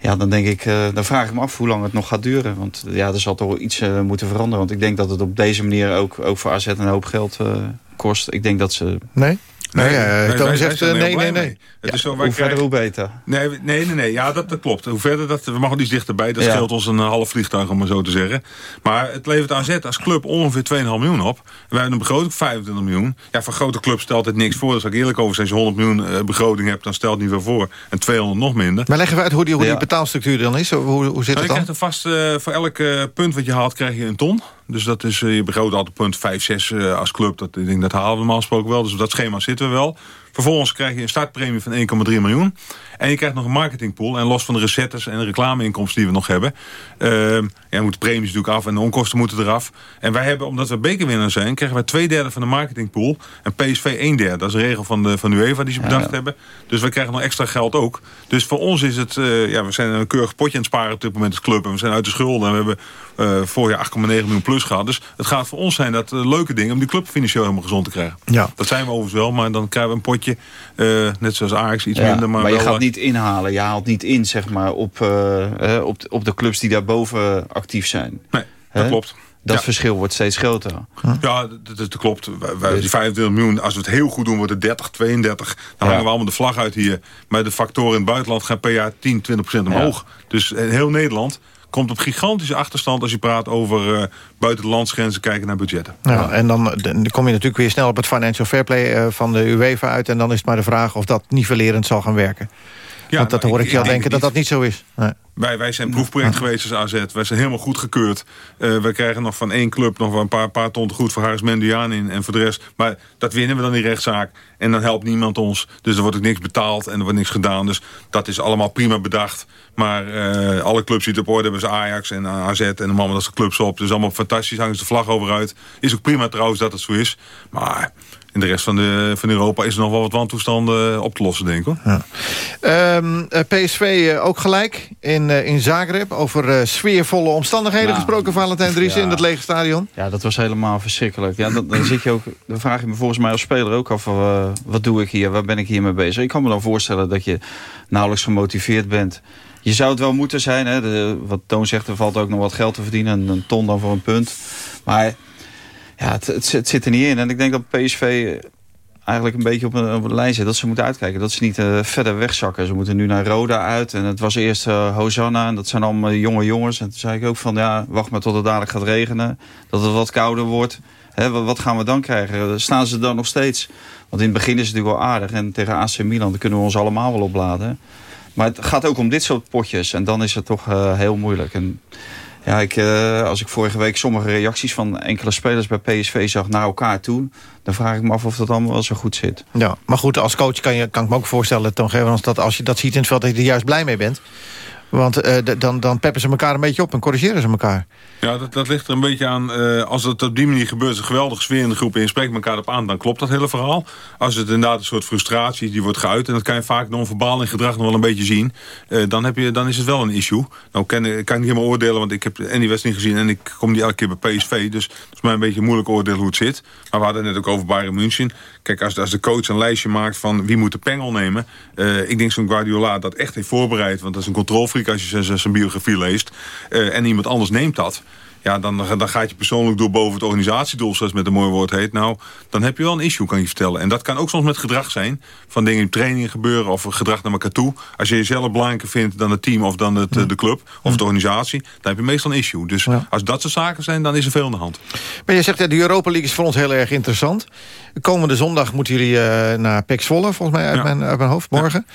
[SPEAKER 22] Ja, dan denk ik, uh, dan vraag ik me af hoe lang het nog gaat duren. Want ja, er zal toch iets uh, moeten veranderen. Want ik denk dat het op deze manier ook, ook voor AZ een hoop geld uh, kost. Ik denk dat ze...
[SPEAKER 14] Nee? Nee, nee, nee Toon zegt nee, nee, nee. nee.
[SPEAKER 22] Het ja, is zo, hoe verder, krijgen... hoe beter.
[SPEAKER 21] Nee, nee, nee, nee. Ja, dat, dat klopt. Hoe verder, dat, we mogen iets dichterbij. Dat ja. scheelt ons een half vliegtuig, om maar zo te zeggen. Maar het levert AZ als club ongeveer 2,5 miljoen op. We hebben een begroting van 25 miljoen. Ja, voor grote clubs stelt het niks voor. Daar zal ik eerlijk over zijn. Als je 100 miljoen uh, begroting hebt, dan stelt het niet veel voor. En 200 nog minder.
[SPEAKER 14] Maar leggen we uit hoe die, hoe die betaalstructuur dan is? Hoe, hoe zit
[SPEAKER 21] nou,
[SPEAKER 14] het dan?
[SPEAKER 21] Je krijgt er vast, uh, voor elk uh, punt wat je haalt, krijg je een ton. Dus dat is, je begroot altijd punt 5, 6 als club. Dat, ik denk, dat halen we normaal gesproken wel. Dus op dat schema zitten we wel. Vervolgens krijg je een startpremie van 1,3 miljoen. En je krijgt nog een marketingpool. En los van de recettes en de reclameinkomsten die we nog hebben... Uh, ja, moeten premies natuurlijk af en de onkosten moeten eraf. En wij hebben, omdat we bekerwinnaar zijn... krijgen wij twee derde van de marketingpool. En PSV een derde. Dat is een regel van de, van UEFA die ze bedacht ja, ja. hebben. Dus wij krijgen nog extra geld ook. Dus voor ons is het... Uh, ja, we zijn een keurig potje aan het sparen op dit moment als club. En we zijn uit de schulden. En we hebben uh, vorig jaar 8,9 miljoen plus gehad. Dus het gaat voor ons zijn dat uh, leuke dingen... om die club financieel helemaal gezond te krijgen.
[SPEAKER 14] Ja.
[SPEAKER 21] Dat zijn we overigens wel. Maar dan krijgen we een potje... Uh, net zoals Ajax, iets ja, minder. Maar,
[SPEAKER 22] maar je
[SPEAKER 21] wel,
[SPEAKER 22] gaat niet inhalen. Je haalt niet in zeg maar, op, uh, op, op de clubs die daarboven actief zijn.
[SPEAKER 21] Nee, dat
[SPEAKER 22] He?
[SPEAKER 21] klopt.
[SPEAKER 22] Dat
[SPEAKER 21] ja.
[SPEAKER 22] verschil wordt steeds groter.
[SPEAKER 21] Ja, dat, dat klopt. Wij, wij, die 25 miljoen, als we het heel goed doen, wordt het 30, 32. Dan ja. hangen we allemaal de vlag uit hier. Maar de factoren in het buitenland gaan per jaar 10, 20 procent omhoog. Ja. Dus in heel Nederland komt op gigantische achterstand... als je praat over uh, buiten de landsgrenzen kijken naar budgetten.
[SPEAKER 14] Ja, en dan, dan kom je natuurlijk weer snel op het financial fair play uh, van de UEFA uit... en dan is het maar de vraag of dat nivellerend zal gaan werken. Ja, Want dat nou, hoor ik, ik je al denken dat dat niet zo is. Nee.
[SPEAKER 21] Wij, wij zijn proefproject geweest als AZ. Wij zijn helemaal goed gekeurd. Uh, we krijgen nog van één club nog wel een paar, paar ton te goed voor Haris Mendiaan in. En voor de rest. Maar dat winnen we dan die rechtszaak. En dan helpt niemand ons. Dus er wordt ook niks betaald en er wordt niks gedaan. Dus dat is allemaal prima bedacht. Maar uh, alle clubs die het op orde hebben. Dus Ajax en AZ en de mannen dat ze clubs op. Dus allemaal fantastisch. Hangen ze de vlag over uit. Is ook prima trouwens dat het zo is. Maar in de rest van, de, van Europa is er nog wel wat wantoestanden op te lossen, denk ik. Hoor. Ja.
[SPEAKER 14] Um, PSV ook gelijk in, in Zagreb. Over sfeervolle omstandigheden nou, gesproken, Valentijn Dries, in dat lege stadion.
[SPEAKER 22] Ja, dat was helemaal verschrikkelijk. Ja, dan, dan, zit je ook, dan vraag je me volgens mij als speler ook af... wat doe ik hier, waar ben ik hier mee bezig? Ik kan me dan voorstellen dat je nauwelijks gemotiveerd bent je zou het wel moeten zijn. Hè? De, wat Toon zegt, er valt ook nog wat geld te verdienen. Een ton dan voor een punt. Maar ja, het, het, zit er niet in. En ik denk dat PSV eigenlijk een beetje op een, lijn zit. Dat ze moeten uitkijken. Dat ze niet uh, verder wegzakken. Ze moeten nu naar Roda uit. En het was eerst uh, Hosanna. En dat zijn allemaal jonge jongens. En toen zei ik ook van ja, wacht maar tot het dadelijk gaat regenen. Dat het wat kouder wordt. Wat gaan we dan krijgen? Staan ze dan nog steeds? Want in het begin is het natuurlijk wel aardig. En tegen AC Milan kunnen we ons allemaal wel opladen. Maar het gaat ook om dit soort potjes. En dan is het toch heel moeilijk. En ja, ik, uh, als ik vorige week sommige reacties van enkele spelers bij PSV zag naar elkaar toe... dan vraag ik me af of dat allemaal wel zo goed zit.
[SPEAKER 14] Ja, maar goed, als coach kan, je, kan ik me ook voorstellen, Toon dat als je dat ziet in het veld, dat je er juist blij mee bent. Want uh, dan, dan peppen ze elkaar een beetje op en corrigeren ze elkaar.
[SPEAKER 21] Ja, dat, dat ligt er een beetje aan. Uh, als het op die manier gebeurt, een geweldige sfeer in de groep... en je spreekt elkaar op aan, dan klopt dat hele verhaal. Als het inderdaad een soort frustratie die wordt geuit... en dat kan je vaak non-verbaal in gedrag nog wel een beetje zien... Uh, dan, heb je, dan is het wel een issue. Nou kan, kan ik niet helemaal oordelen, want ik heb en die niet gezien... en ik kom die elke keer bij PSV, dus het is mij een beetje moeilijk oordelen hoe het zit. Maar we hadden net ook over Bayern München. Kijk, als, als de coach een lijstje maakt van wie moet de pengel nemen... Uh, ik denk zo'n Guardiola dat echt heeft voorbereid... want dat is een controlfreak als je zijn biografie leest... en iemand anders neemt dat ja, dan, dan gaat je persoonlijk door boven het organisatiedoel, zoals met een mooi woord heet. Nou, dan heb je wel een issue, kan je vertellen. En dat kan ook soms met gedrag zijn. Van dingen in trainingen gebeuren of gedrag naar elkaar toe. Als je jezelf belangrijker vindt dan het team of dan het, de club of de organisatie, dan heb je meestal een issue. Dus als dat soort zaken zijn, dan is er veel aan de hand.
[SPEAKER 14] Maar je zegt, ja, de Europa League is voor ons heel erg interessant. Komende zondag moeten jullie uh, naar Pek Zwolle, volgens mij uit, mijn, uit mijn hoofd, morgen.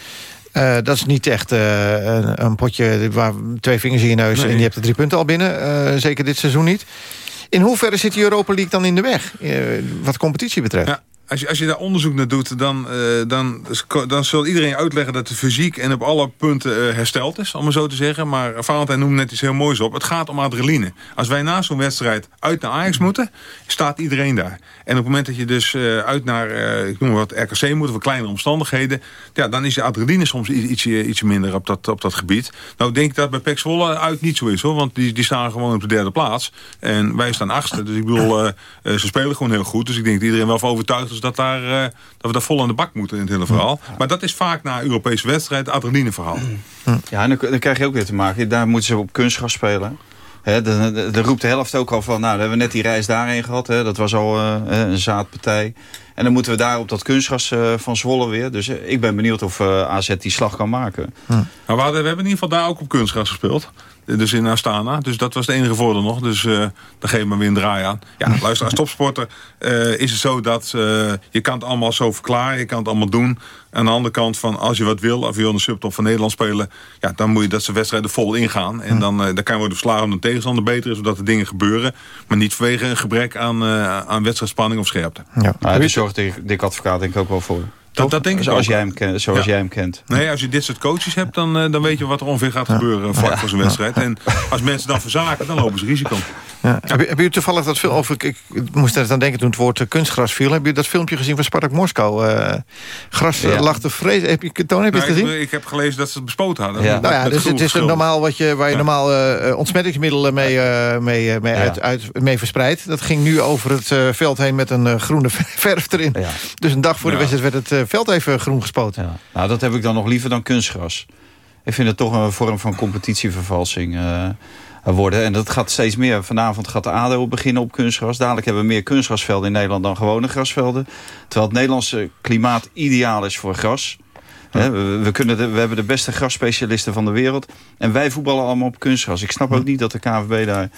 [SPEAKER 14] Uh, dat is niet echt uh, een, een, potje waar twee vingers in je neus... Nee. en je hebt de drie punten al binnen. Uh, zeker dit seizoen niet. In hoeverre zit de Europa League dan in de weg? wat competitie betreft?
[SPEAKER 21] Ja als je, als je daar onderzoek naar doet, dan, uh, dan, dan zal iedereen uitleggen dat de fysiek en op alle punten uh, hersteld is, om maar zo te zeggen. Maar Valentijn noemde net iets heel moois op. Het gaat om adrenaline. Als wij na zo'n wedstrijd uit naar Ajax moeten, staat iedereen daar. En op het moment dat je dus uh, uit naar, ik noem wat, RKC moet, of kleinere omstandigheden, ja, dan is de adrenaline soms ietsje, ietsje minder op dat, op dat gebied. Nou, denk ik dat bij Pek Zwolle uit niet zo is, hoor. Want die, die staan gewoon op de derde plaats. En wij staan achtste. Dus ik bedoel, ze spelen gewoon heel goed. Dus ik denk dat iedereen wel van overtuigd is dat, daar, uh, dat we daar vol aan de bak moeten in het hele verhaal. Maar dat is vaak na Europese wedstrijd adrenaline verhaal.
[SPEAKER 22] Ja, en dan, dan krijg je ook weer te maken. Daar moeten ze op kunstgras spelen. He, de, de, de, roept de helft ook al van, nou, we hebben net die reis daarheen gehad. He, dat was al uh, een zaadpartij. En dan moeten we daar op dat kunstgras uh, van Zwolle weer. Dus uh, ik ben benieuwd of AZ die slag kan maken.
[SPEAKER 21] Hm. Nou, we, hadden, we hebben in ieder geval daar ook op kunstgras gespeeld. Dus in Astana. Dus dat was het enige voordeel nog. Dus uh, dan geef maar weer een draai aan. Ja, luister, als topsporter uh, is het zo dat uh, je kan het allemaal zo verklaren. Je kan het allemaal doen. Aan de andere kant van als je wat wil, of je wil een subtop van Nederland spelen... Ja, dan moet je dat ze wedstrijden vol ingaan. En dan, dan kan je worden verslagen omdat de tegenstander beter is... zodat er dingen gebeuren. Maar niet vanwege een gebrek aan, aan wedstrijdspanning of scherpte.
[SPEAKER 22] Ja. Daar zorgt Dick Advocaat denk ik ook wel voor.
[SPEAKER 21] Dat, dat denk ik
[SPEAKER 22] zoals, jij hem, ken, zoals ja. jij hem kent.
[SPEAKER 21] Nee, als je dit soort coaches hebt, dan, uh, dan weet je wat er ongeveer gaat gebeuren vlak voor zo'n wedstrijd. En als mensen dan verzaken, dan lopen ze risico.
[SPEAKER 14] Ja. Heb, je, heb je toevallig dat veel over... Ik, ik moest er aan denken toen het woord kunstgras viel. Heb je dat filmpje gezien van Spartak Moskou? Uh, gras ja. lag te vrezen. Heb je, Toon, heb je het gezien?
[SPEAKER 21] Ik, ik, heb gelezen dat ze het bespoten hadden.
[SPEAKER 14] Ja. Nou ja, dus het is een normaal wat je, waar je normaal uh, ontsmettingsmiddelen mee, uh, mee, mee, uit, uit, mee verspreidt. Dat ging nu over het uh, veld heen met een groene verf erin. Dus een dag voor de wedstrijd werd het veld even groen gespoten.
[SPEAKER 22] Ja. Nou, dat heb ik dan nog liever dan kunstgras. Ik vind het toch een vorm van competitievervalsing uh, worden. En dat gaat steeds meer. Vanavond gaat de ADO beginnen op kunstgras. Dadelijk hebben we meer kunstgrasvelden in Nederland dan gewone grasvelden. Terwijl het Nederlandse klimaat ideaal is voor gras. He, we, we, kunnen de, we hebben de beste grasspecialisten van de wereld. En wij voetballen allemaal op kunstgras. Ik snap ook niet dat de KVB daar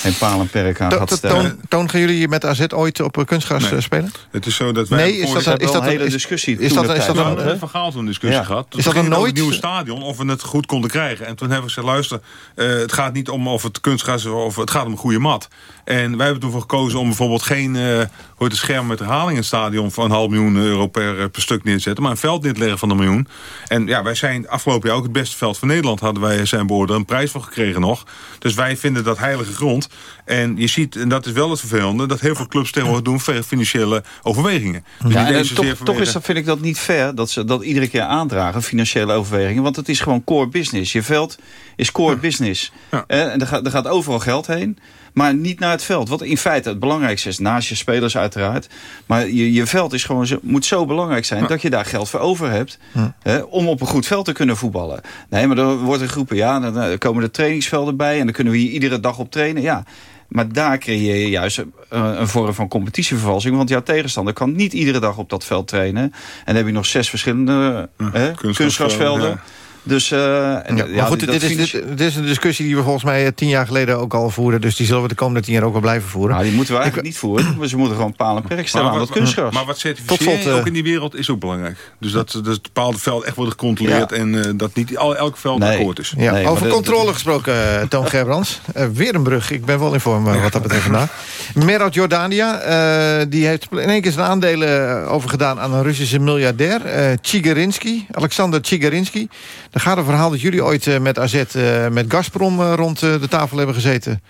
[SPEAKER 22] geen paal en perk aan gaat stellen.
[SPEAKER 14] Toon, toon, gaan jullie met AZ ooit op kunstgras
[SPEAKER 21] nee.
[SPEAKER 14] spelen?
[SPEAKER 21] Het is zo dat wij...
[SPEAKER 14] Nee, is dat, een, is dat
[SPEAKER 22] een hele discussie.
[SPEAKER 14] Is dat, is dat
[SPEAKER 21] een... We hebben verhaal een discussie
[SPEAKER 14] ja.
[SPEAKER 21] gehad.
[SPEAKER 14] Is dat een nooit?
[SPEAKER 21] het nieuwe stadion, of we het goed konden krijgen. En toen hebben we gezegd, luister, uh, het gaat niet om of het kunstgras is... of het gaat om een goede mat. En wij hebben toen voor gekozen om bijvoorbeeld geen uh, hoe het scherm met herhaling in het stadion van een half miljoen euro per, per stuk neer te zetten. Maar een veld neer te leggen van een miljoen. En ja, wij zijn afgelopen jaar ook het beste veld van Nederland... hadden wij zijn beoordeeld een prijs voor gekregen nog. Dus wij vinden dat heilige grond. En je ziet, en dat is wel het vervelende... dat heel veel clubs tegenwoordig doen financiële overwegingen. Dus
[SPEAKER 22] Ja, en toch, toch is dat, vind ik dat niet fair dat ze dat iedere keer aandragen, financiële overwegingen. Want het is gewoon core business. Je veld is core business. Eh, en er gaat, er gaat overal geld heen. Maar niet naar het veld. Wat in feite het belangrijkste is. Naast je spelers uiteraard. Maar je, je veld is gewoon zo, moet zo belangrijk zijn... dat je daar geld voor over hebt. Hè, om op een goed veld te kunnen voetballen. Nee, maar dan wordt er geroepen... ja, dan eh, komen er trainingsvelden bij... en dan kunnen we hier iedere dag op trainen. Ja, maar daar creëer je juist een, een vorm van competitievervalsing. Want jouw tegenstander kan niet iedere dag op dat veld trainen. En dan heb je nog zes verschillende hè, kunstgrasvelden.
[SPEAKER 14] ja.
[SPEAKER 22] Dus, eh, en,
[SPEAKER 14] Ja,
[SPEAKER 22] ja,
[SPEAKER 14] maar goed,
[SPEAKER 22] dat
[SPEAKER 14] dit is,
[SPEAKER 22] vind
[SPEAKER 14] dit, dit is een discussie die we volgens mij eh, tien jaar geleden ook al voerden. Dus die zullen we de komende tien jaar ook wel blijven voeren.
[SPEAKER 22] Nou, die moeten we eigenlijk niet voeren. Maar ze moeten gewoon paal en perk stellen aan
[SPEAKER 21] Maar
[SPEAKER 22] dat
[SPEAKER 21] wat-
[SPEAKER 22] kunstgras.
[SPEAKER 21] Maar wat certificering
[SPEAKER 14] slot, eh,
[SPEAKER 21] ook in die wereld is ook belangrijk. Dus dat, dat bepaalde veld echt wordt gecontroleerd... en eh, dat niet al, elk veld akkoord is.
[SPEAKER 14] Ja, over controle gesproken, Toon Gerbrands. Eh, weer een brug. Ik ben wel in vorm wat dat betreft vandaag. Merat Jordania, eh, die heeft in één keer zijn aandelen overgedaan aan een Russische miljardair. eh Chigarinsky, Alexander Chigarinsky. Er gaat een verhaal dat jullie ooit eh, met AZ, eh, met Gazprom eh, rond de tafel hebben gezeten.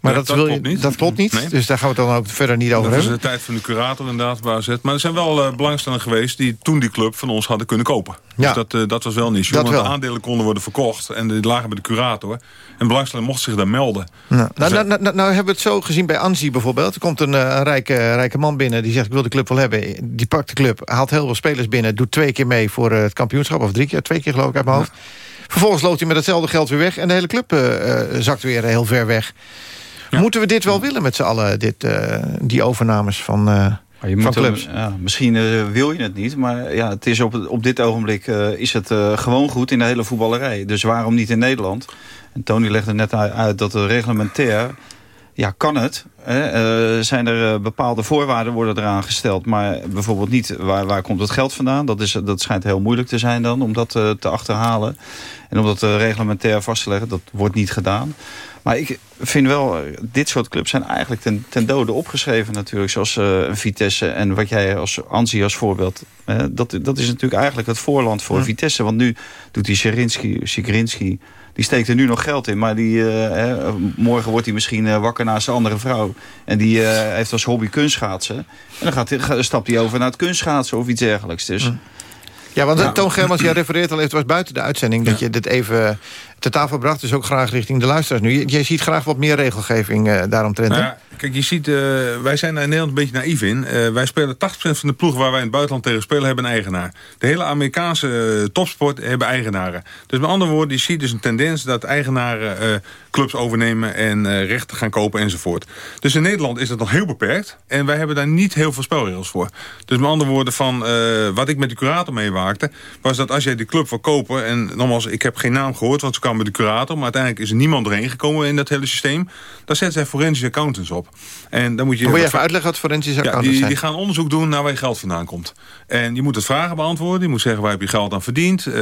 [SPEAKER 14] Maar
[SPEAKER 21] Ja,
[SPEAKER 14] dat,
[SPEAKER 21] dat
[SPEAKER 14] wil je,
[SPEAKER 21] klopt niet.
[SPEAKER 14] dat klopt niet.
[SPEAKER 21] Nee.
[SPEAKER 14] Dus daar gaan we het dan ook verder niet over
[SPEAKER 21] Dat was
[SPEAKER 14] hebben.
[SPEAKER 21] de tijd van de curator inderdaad, waar zet. Maar er zijn wel eh, belangstellenden geweest die toen die club van ons hadden kunnen kopen.
[SPEAKER 14] Ja.
[SPEAKER 21] Dus dat, eh, dat was wel een issue.
[SPEAKER 14] Dat
[SPEAKER 21] want
[SPEAKER 14] wel.
[SPEAKER 21] de aandelen konden worden verkocht en die lagen bij de curator. En belangstellenden mochten zich daar melden.
[SPEAKER 14] Nou,
[SPEAKER 21] Dus,
[SPEAKER 14] nou, nou, nou, nou hebben we het zo gezien bij Anzi bijvoorbeeld. Er komt een, eh, rijke, rijke man binnen die zegt ik wil de club wel hebben. Die pakt de club, haalt heel veel spelers binnen... doet twee keer mee voor eh, het kampioenschap, of drie keer, twee keer geloof ik uit mijn hoofd. Vervolgens loopt hij met hetzelfde geld weer weg... en de hele club eh, eh, zakt weer heel ver weg. Moeten we dit wel willen met z'n allen, dit, eh, die overnames van, eh,
[SPEAKER 22] Maar je
[SPEAKER 14] van
[SPEAKER 22] moet
[SPEAKER 14] clubs?
[SPEAKER 22] ja, misschien eh, wil je het niet, maar ja, het is op, op dit ogenblik is het gewoon goed in de hele voetballerij. Dus waarom niet in Nederland? En Tony legde net uit- uit dat de reglementair, ja, kan het. Hè? Eh, zijn er eh, bepaalde voorwaarden worden eraan gesteld, maar bijvoorbeeld niet waar, waar komt het geld vandaan? Dat, is, dat schijnt heel moeilijk te zijn dan, om dat eh, te achterhalen. En om dat reglementair vast te leggen, dat wordt niet gedaan. Maar ik vind wel, dit soort clubs zijn eigenlijk ten, ten dode opgeschreven natuurlijk. Zoals Vitesse en wat jij als Anzi als voorbeeld. dat, dat is natuurlijk eigenlijk het voorland voor Vitesse. Want nu doet die Sierinski, Sierinski, die steekt er nu nog geld in. Maar die, eh, eh, morgen wordt hij misschien eh, wakker naast een andere vrouw. En die eh, heeft als hobby kunstschaatsen. En dan gaat, hij- stapt hij over naar het kunstschaatsen of iets dergelijks. Dus...
[SPEAKER 14] Ja, want ja. Toon Germans, jij refereert al even, het was buiten de uitzending... dat je dit even ter tafel bracht, dus ook graag richting de luisteraars nu. Je ziet graag wat meer regelgeving uh, daaromtrent,
[SPEAKER 21] Nou ja, kijk, je ziet, uh, wij zijn daar in Nederland een beetje naïef in. Uh, wij spelen 80% van de ploegen waar wij in het buitenland tegen spelen... hebben een eigenaar. De hele Amerikaanse topsport hebben eigenaren. Dus met andere woorden, je ziet dus een tendens... dat eigenaren clubs overnemen en rechten gaan kopen enzovoort. Dus in Nederland is dat nog heel beperkt. En wij hebben daar niet heel veel spelregels voor. Dus met andere woorden, van, wat ik met de curator meewaakte... was dat als jij die club wil kopen... en nogmaals, ik heb geen naam gehoord, want ze bij de curator... maar uiteindelijk is er niemand doorheen gekomen in dat hele systeem... dan zetten zij forensische accountants op. En dan moet je...
[SPEAKER 14] Wil je even uitleggen wat forensische accountants
[SPEAKER 21] ja, die,
[SPEAKER 14] zijn?
[SPEAKER 21] die gaan onderzoek doen naar waar je geld vandaan komt. En je moet het vragen beantwoorden. Je moet zeggen waar heb je geld aan verdiend. Uh,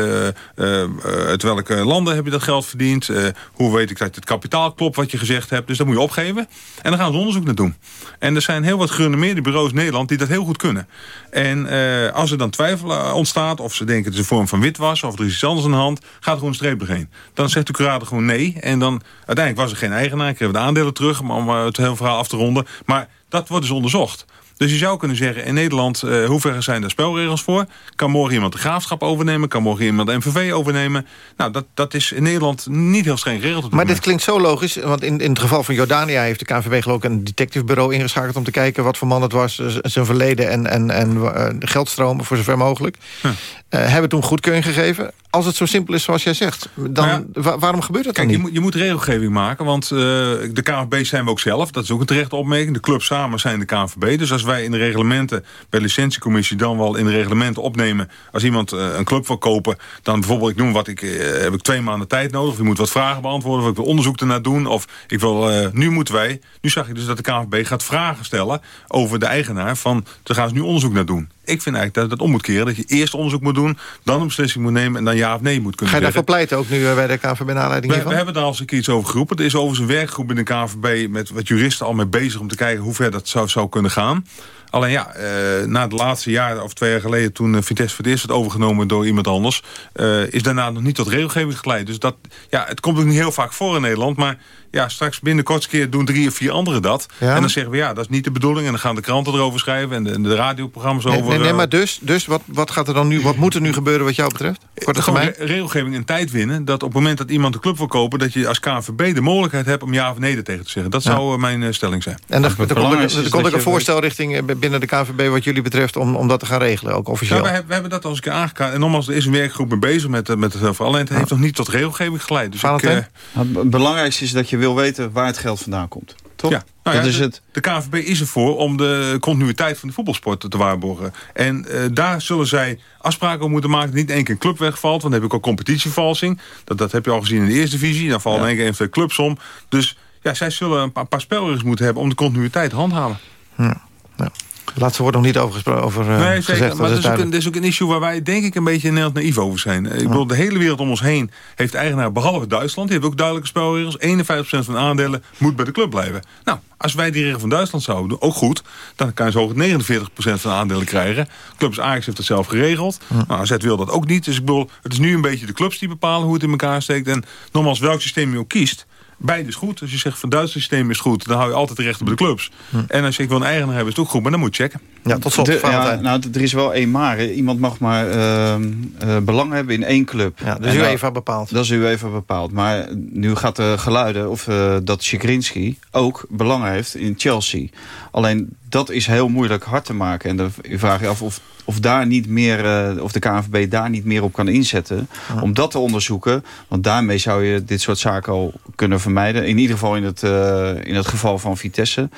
[SPEAKER 21] uh, uit welke landen heb je dat geld verdiend. Uh, hoe weet ik dat het kapitaal klopt wat je gezegd hebt. Dus dat moet je opgeven. En dan gaan ze onderzoek naar doen. En er zijn heel wat gerenommeerde bureaus in Nederland die dat heel goed kunnen. En als er dan twijfel ontstaat of ze denken het is een vorm van witwas... of er is iets anders aan de hand, gaat er gewoon een streep doorheen. Dan zegt de curator gewoon nee. En dan uiteindelijk was er geen eigenaar. Kregen we de aandelen terug om het hele verhaal af te ronden. Maar dat wordt dus onderzocht. Dus je zou kunnen zeggen, in Nederland, uh, hoe ver zijn er spelregels voor? Kan morgen iemand de graafschap overnemen? Kan morgen iemand de MVV overnemen? Nou, dat, dat is in Nederland niet heel streng geregeld.
[SPEAKER 14] Maar moment. dit klinkt zo logisch, want in, in het geval van Jordania... heeft de KNVB geloof ik een detectivebureau ingeschakeld... om te kijken wat voor man het was, zijn verleden en, en, en uh, geldstromen... voor zover mogelijk. Huh. Uh, hebben toen goedkeuring gegeven. Als het zo simpel is zoals jij zegt, dan, ja, wa waarom gebeurt dat
[SPEAKER 21] kijk,
[SPEAKER 14] dan
[SPEAKER 21] niet?
[SPEAKER 14] Je
[SPEAKER 21] moet, je moet regelgeving maken, want uh, de KNVB zijn we ook zelf. Dat is ook een terechte opmerking. De clubs samen zijn de KNVB. Dus als wij in de reglementen, bij de licentiecommissie... dan wel in de reglementen opnemen... als iemand uh, een club wil kopen, dan bijvoorbeeld... ik noem wat, ik, uh, heb ik twee maanden tijd nodig... of je moet wat vragen beantwoorden, of ik wil onderzoek ernaar doen... of ik wil, nu moeten wij... Nu zag ik dus dat de KNVB gaat vragen stellen over de eigenaar... van, daar gaan ze nu onderzoek naar doen. Ik vind eigenlijk dat het om moet keren. Dat je eerst onderzoek moet doen, dan een beslissing moet nemen... en dan ja of nee moet kunnen
[SPEAKER 14] Ga je daarvoor pleiten, ook nu bij de KNVB naar aanleiding
[SPEAKER 21] we,
[SPEAKER 14] hiervan?
[SPEAKER 21] we hebben daar al eens een keer iets over geroepen. Er is overigens een werkgroep in de KNVB... met wat juristen al mee bezig om te kijken hoe ver dat zou, zou kunnen gaan. Alleen ja, eh, na de laatste jaren of twee jaar geleden... toen uh, Vitesse voor het eerst werd overgenomen door iemand anders... Uh, is daarna nog niet tot regelgeving geleid. Dus dat, ja, het komt ook niet heel vaak voor in Nederland. Maar ja, straks binnen kortste keer doen drie of vier anderen dat.
[SPEAKER 14] Ja.
[SPEAKER 21] En dan zeggen we, ja, dat is niet de bedoeling. En dan gaan de kranten erover schrijven en de, en de radioprogramma's
[SPEAKER 14] Nee,
[SPEAKER 21] over...
[SPEAKER 14] nee, nee,
[SPEAKER 21] eh,
[SPEAKER 14] maar dus, dus wat, wat, gaat er dan nu, wat moet er nu gebeuren wat jou betreft? Korte
[SPEAKER 21] gewoon
[SPEAKER 14] termijn?
[SPEAKER 21] re- regelgeving en tijd winnen. Dat op het moment dat iemand de club wil kopen... dat je als KNVB de mogelijkheid hebt om ja of nee er tegen te zeggen. Dat
[SPEAKER 14] Ja.
[SPEAKER 21] zou eh, mijn eh, stelling zijn.
[SPEAKER 14] En er, er komt er een voorstel richting eh, binnen de KVB wat jullie betreft om, om dat te gaan regelen, ook officieel.
[SPEAKER 21] Ja, we, hebben, we hebben dat al eens een keer aangekaart. En nogmaals, er is een werkgroep mee bezig met, eh, met het. Alleen het heeft nog niet tot regelgeving geleid. Dus ik, eh,
[SPEAKER 22] Het belangrijkste is dat je wil weten waar het geld vandaan komt. Toch?
[SPEAKER 21] Ja, nou
[SPEAKER 22] dat
[SPEAKER 21] ja,
[SPEAKER 22] is
[SPEAKER 21] de,
[SPEAKER 22] het.
[SPEAKER 21] de KNVB is ervoor om de continuïteit van de voetbalsport te waarborgen. En eh, daar zullen zij afspraken over moeten maken... niet één keer een club wegvalt. Want dan heb ik ook competitievalsing. Dat, dat heb je al gezien in de eerste divisie. Dan vallen in één keer even clubs om. Dus ja, zij zullen een paar, paar spelregels moeten hebben... om de continuïteit te handhaven.
[SPEAKER 14] Laatste wordt nog niet over, gespro- over eh,
[SPEAKER 21] Nee,
[SPEAKER 14] gezegd.
[SPEAKER 21] zeker. Maar
[SPEAKER 14] dat is
[SPEAKER 21] ook een, dat is ook een issue waar wij denk ik een beetje in Nederland naïef over zijn. Ik bedoel, de hele wereld om ons heen heeft eigenaar, behalve Duitsland, die heeft ook duidelijke spelregels. 51% van de aandelen moet bij de club blijven. Nou, als wij die regel van Duitsland zouden doen, ook goed, dan kan je zo 49% van de aandelen krijgen. Clubs Ajax heeft dat zelf geregeld. Nou, AZ wil dat ook niet. Dus ik bedoel, het is nu een beetje de clubs die bepalen hoe het in elkaar steekt. En nogmaals, welk systeem je ook kiest, Beide is goed. Als je zegt van het Duitse systeem is goed, dan hou je altijd recht op de clubs. En als je ik wil een eigenaar hebben, is het ook goed, maar dan moet je checken.
[SPEAKER 14] Ja, tot
[SPEAKER 22] De- ja, nou, er is wel één maar. hè. Iemand mag maar ehm, eh, belang hebben in één club.
[SPEAKER 14] Ja, dat is u even bepaald.
[SPEAKER 22] Dat is u even bepaald. Maar nu gaat de geluiden of eh, dat Chigrinski ook belang heeft in Chelsea. Alleen dat is heel moeilijk hard te maken. En dan vraag je af of, of, daar niet meer, eh, of de KNVB daar niet meer op kan inzetten. Om dat te onderzoeken. Want daarmee zou je dit soort zaken al kunnen vermijden. In ieder geval in het, eh, in het geval van Vitesse.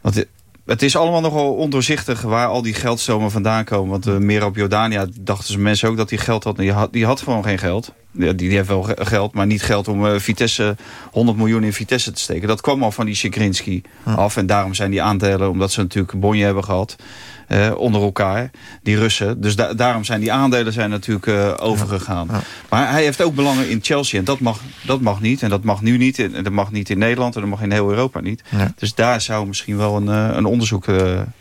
[SPEAKER 22] Want het- het is allemaal nogal ondoorzichtig waar al die geldstromen vandaan komen. Want uh, meer op Jordania dachten ze mensen ook dat hij geld had. Die had, die had gewoon geen geld. Ja, die, die heeft wel ge- geld, maar niet geld om eh, Vitesse 100 miljoen in Vitesse te steken. Dat kwam al van die Sikrinski af. En daarom zijn die aandelen, omdat ze natuurlijk bonje hebben gehad... eh, onder elkaar, die Russen. Dus da- daarom zijn die aandelen zijn natuurlijk eh, overgegaan. Maar hij heeft ook belangen in Chelsea. En dat mag, dat mag niet. En dat mag nu niet. En dat mag niet in Nederland. En dat mag in heel Europa niet. Dus daar zou misschien wel een, een onderzoek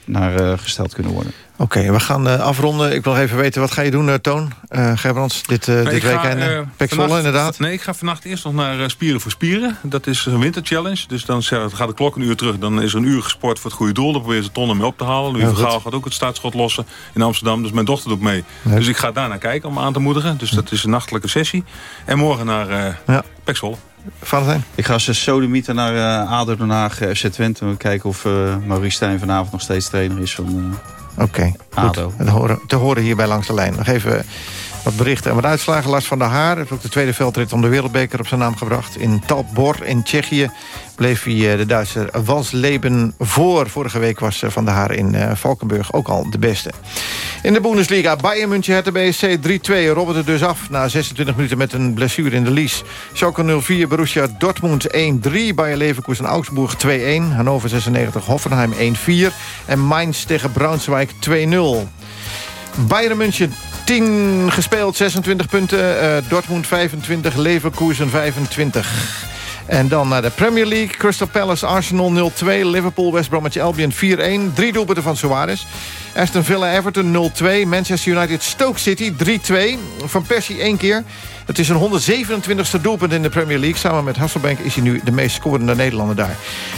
[SPEAKER 22] naar gesteld kunnen worden.
[SPEAKER 14] Oké, we gaan eh, afronden. Ik wil nog even weten, wat ga je doen, eh, Toon? Eh Gerbrands, dit, eh
[SPEAKER 21] Nee,
[SPEAKER 14] dit
[SPEAKER 21] ik ga,
[SPEAKER 14] weekend? Uh, inderdaad.
[SPEAKER 21] Nee, ik ga vannacht eerst nog naar eh, Spieren voor Spieren. Dat is een winterchallenge. Dus dan zeg- gaat de klok een uur terug. Dan is er een uur gesport voor het goede doel. Dan proberen ze tonnen mee op te halen. Louis
[SPEAKER 14] Heel
[SPEAKER 21] van Gaal gaat ook het startschot lossen in Amsterdam. Dus mijn dochter doet mee.
[SPEAKER 14] Leuk.
[SPEAKER 21] Dus ik ga daar naar kijken om aan te moedigen. Dus dat is een nachtelijke sessie. En morgen naar eh
[SPEAKER 14] Ja. Valentijn?
[SPEAKER 22] Ik ga ze sodemieten naar eh ADO Den Haag, eh, FC Twente. We kijken of eh Maurice Stijn vanavond nog steeds trainer is van
[SPEAKER 14] Oké, goed.
[SPEAKER 22] ADO.
[SPEAKER 14] Te horen, te horen hier bij Langs de Lijn. Nog even wat berichten en wat uitslagen. Lars van der Haar heeft ook de tweede veldrit om de wereldbeker op zijn naam gebracht. In Talbor in Tsjechië bleef hij eh, de Duitser Walsleben voor. Vorige week was eh, Van der Haar in eh, Valkenburg ook al de beste. In de Bundesliga, Bayern München, Hertha BSC 3-2. Robbert er dus af na 26 minuten met een blessure in de lies. Schalke 0-4, Borussia Dortmund 1-3. Bayer Leverkusen Augsburg 2-1. Hannover 96, Hoffenheim 1-4. En Mainz tegen Braunschweig 2-0. Bayern München 10 gespeeld, 26 punten. Eh, Dortmund 25, Leverkusen 25. En dan naar de Premier League. Crystal Palace, Arsenal 0-2. Liverpool, West Bromwich Albion 4-1. Drie doelpunten van Suarez. Aston Villa, Everton 0-2. Manchester United, Stoke City 3-2. Van Persie één keer. Het is een 127ste doelpunt in de Premier League. Samen met Hasselbank is hij nu de meest scorende Nederlander daar.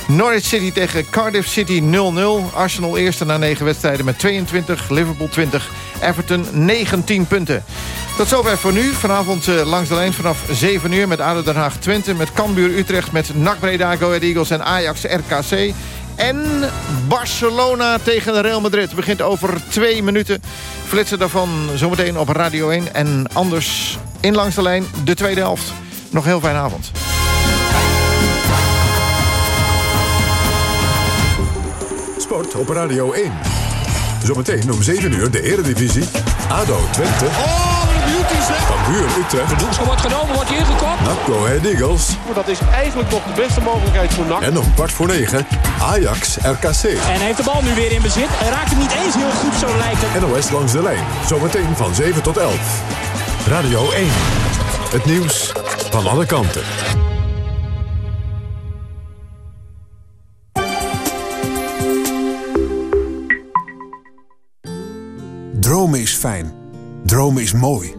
[SPEAKER 14] Norwich City tegen Cardiff City 0-0. Arsenal eerste na 9 wedstrijden met 22. Liverpool 20. Everton 19 punten. Tot zover voor nu. Vanavond eh, langs de lijn vanaf 7 uur met ADO Den Haag Twente. Met Cambuur Utrecht, met NAC Breda, Go Ahead Eagles en Ajax RKC. En Barcelona tegen Real Madrid. Begint over twee minuten. Flitsen daarvan zometeen op Radio 1. En anders in langs de lijn de tweede helft. Nog een heel fijne avond.
[SPEAKER 26] Sport op Radio 1. Zometeen om 7 uur de Eredivisie. ADO Twente.
[SPEAKER 27] Oh, beauty zeg!
[SPEAKER 26] Cambuur Utrecht.
[SPEAKER 27] De doelschop wordt genomen, wordt hier gekopt.
[SPEAKER 26] NAC Go Ahead Eagles.
[SPEAKER 27] Dat is eigenlijk nog de beste mogelijkheid voor NAC.
[SPEAKER 26] En om kwart voor negen Ajax RKC.
[SPEAKER 28] En heeft de bal nu weer in bezit. Hij raakt hem niet eens heel goed, zo lijkt het.
[SPEAKER 26] NOS langs de lijn. Zometeen van 7 tot 11. Radio 1. Het nieuws van alle kanten.
[SPEAKER 29] Dromen is fijn. Dromen is mooi.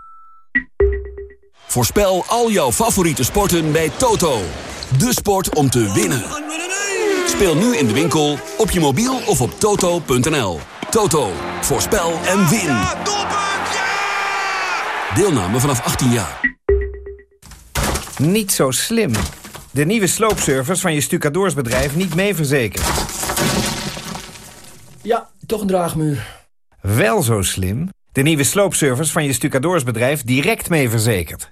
[SPEAKER 9] Voorspel al jouw favoriete sporten bij Toto. De sport om te winnen. Speel nu in de winkel, op je mobiel of op toto.nl. Toto, voorspel en win. Deelname vanaf 18 jaar.
[SPEAKER 30] Niet zo slim. De nieuwe sloopservice van je stucadoorsbedrijf niet mee verzekerd.
[SPEAKER 31] Ja, toch een draagmuur.
[SPEAKER 30] Wel zo slim. De nieuwe sloopservice van je stucadoorsbedrijf direct mee verzekerd.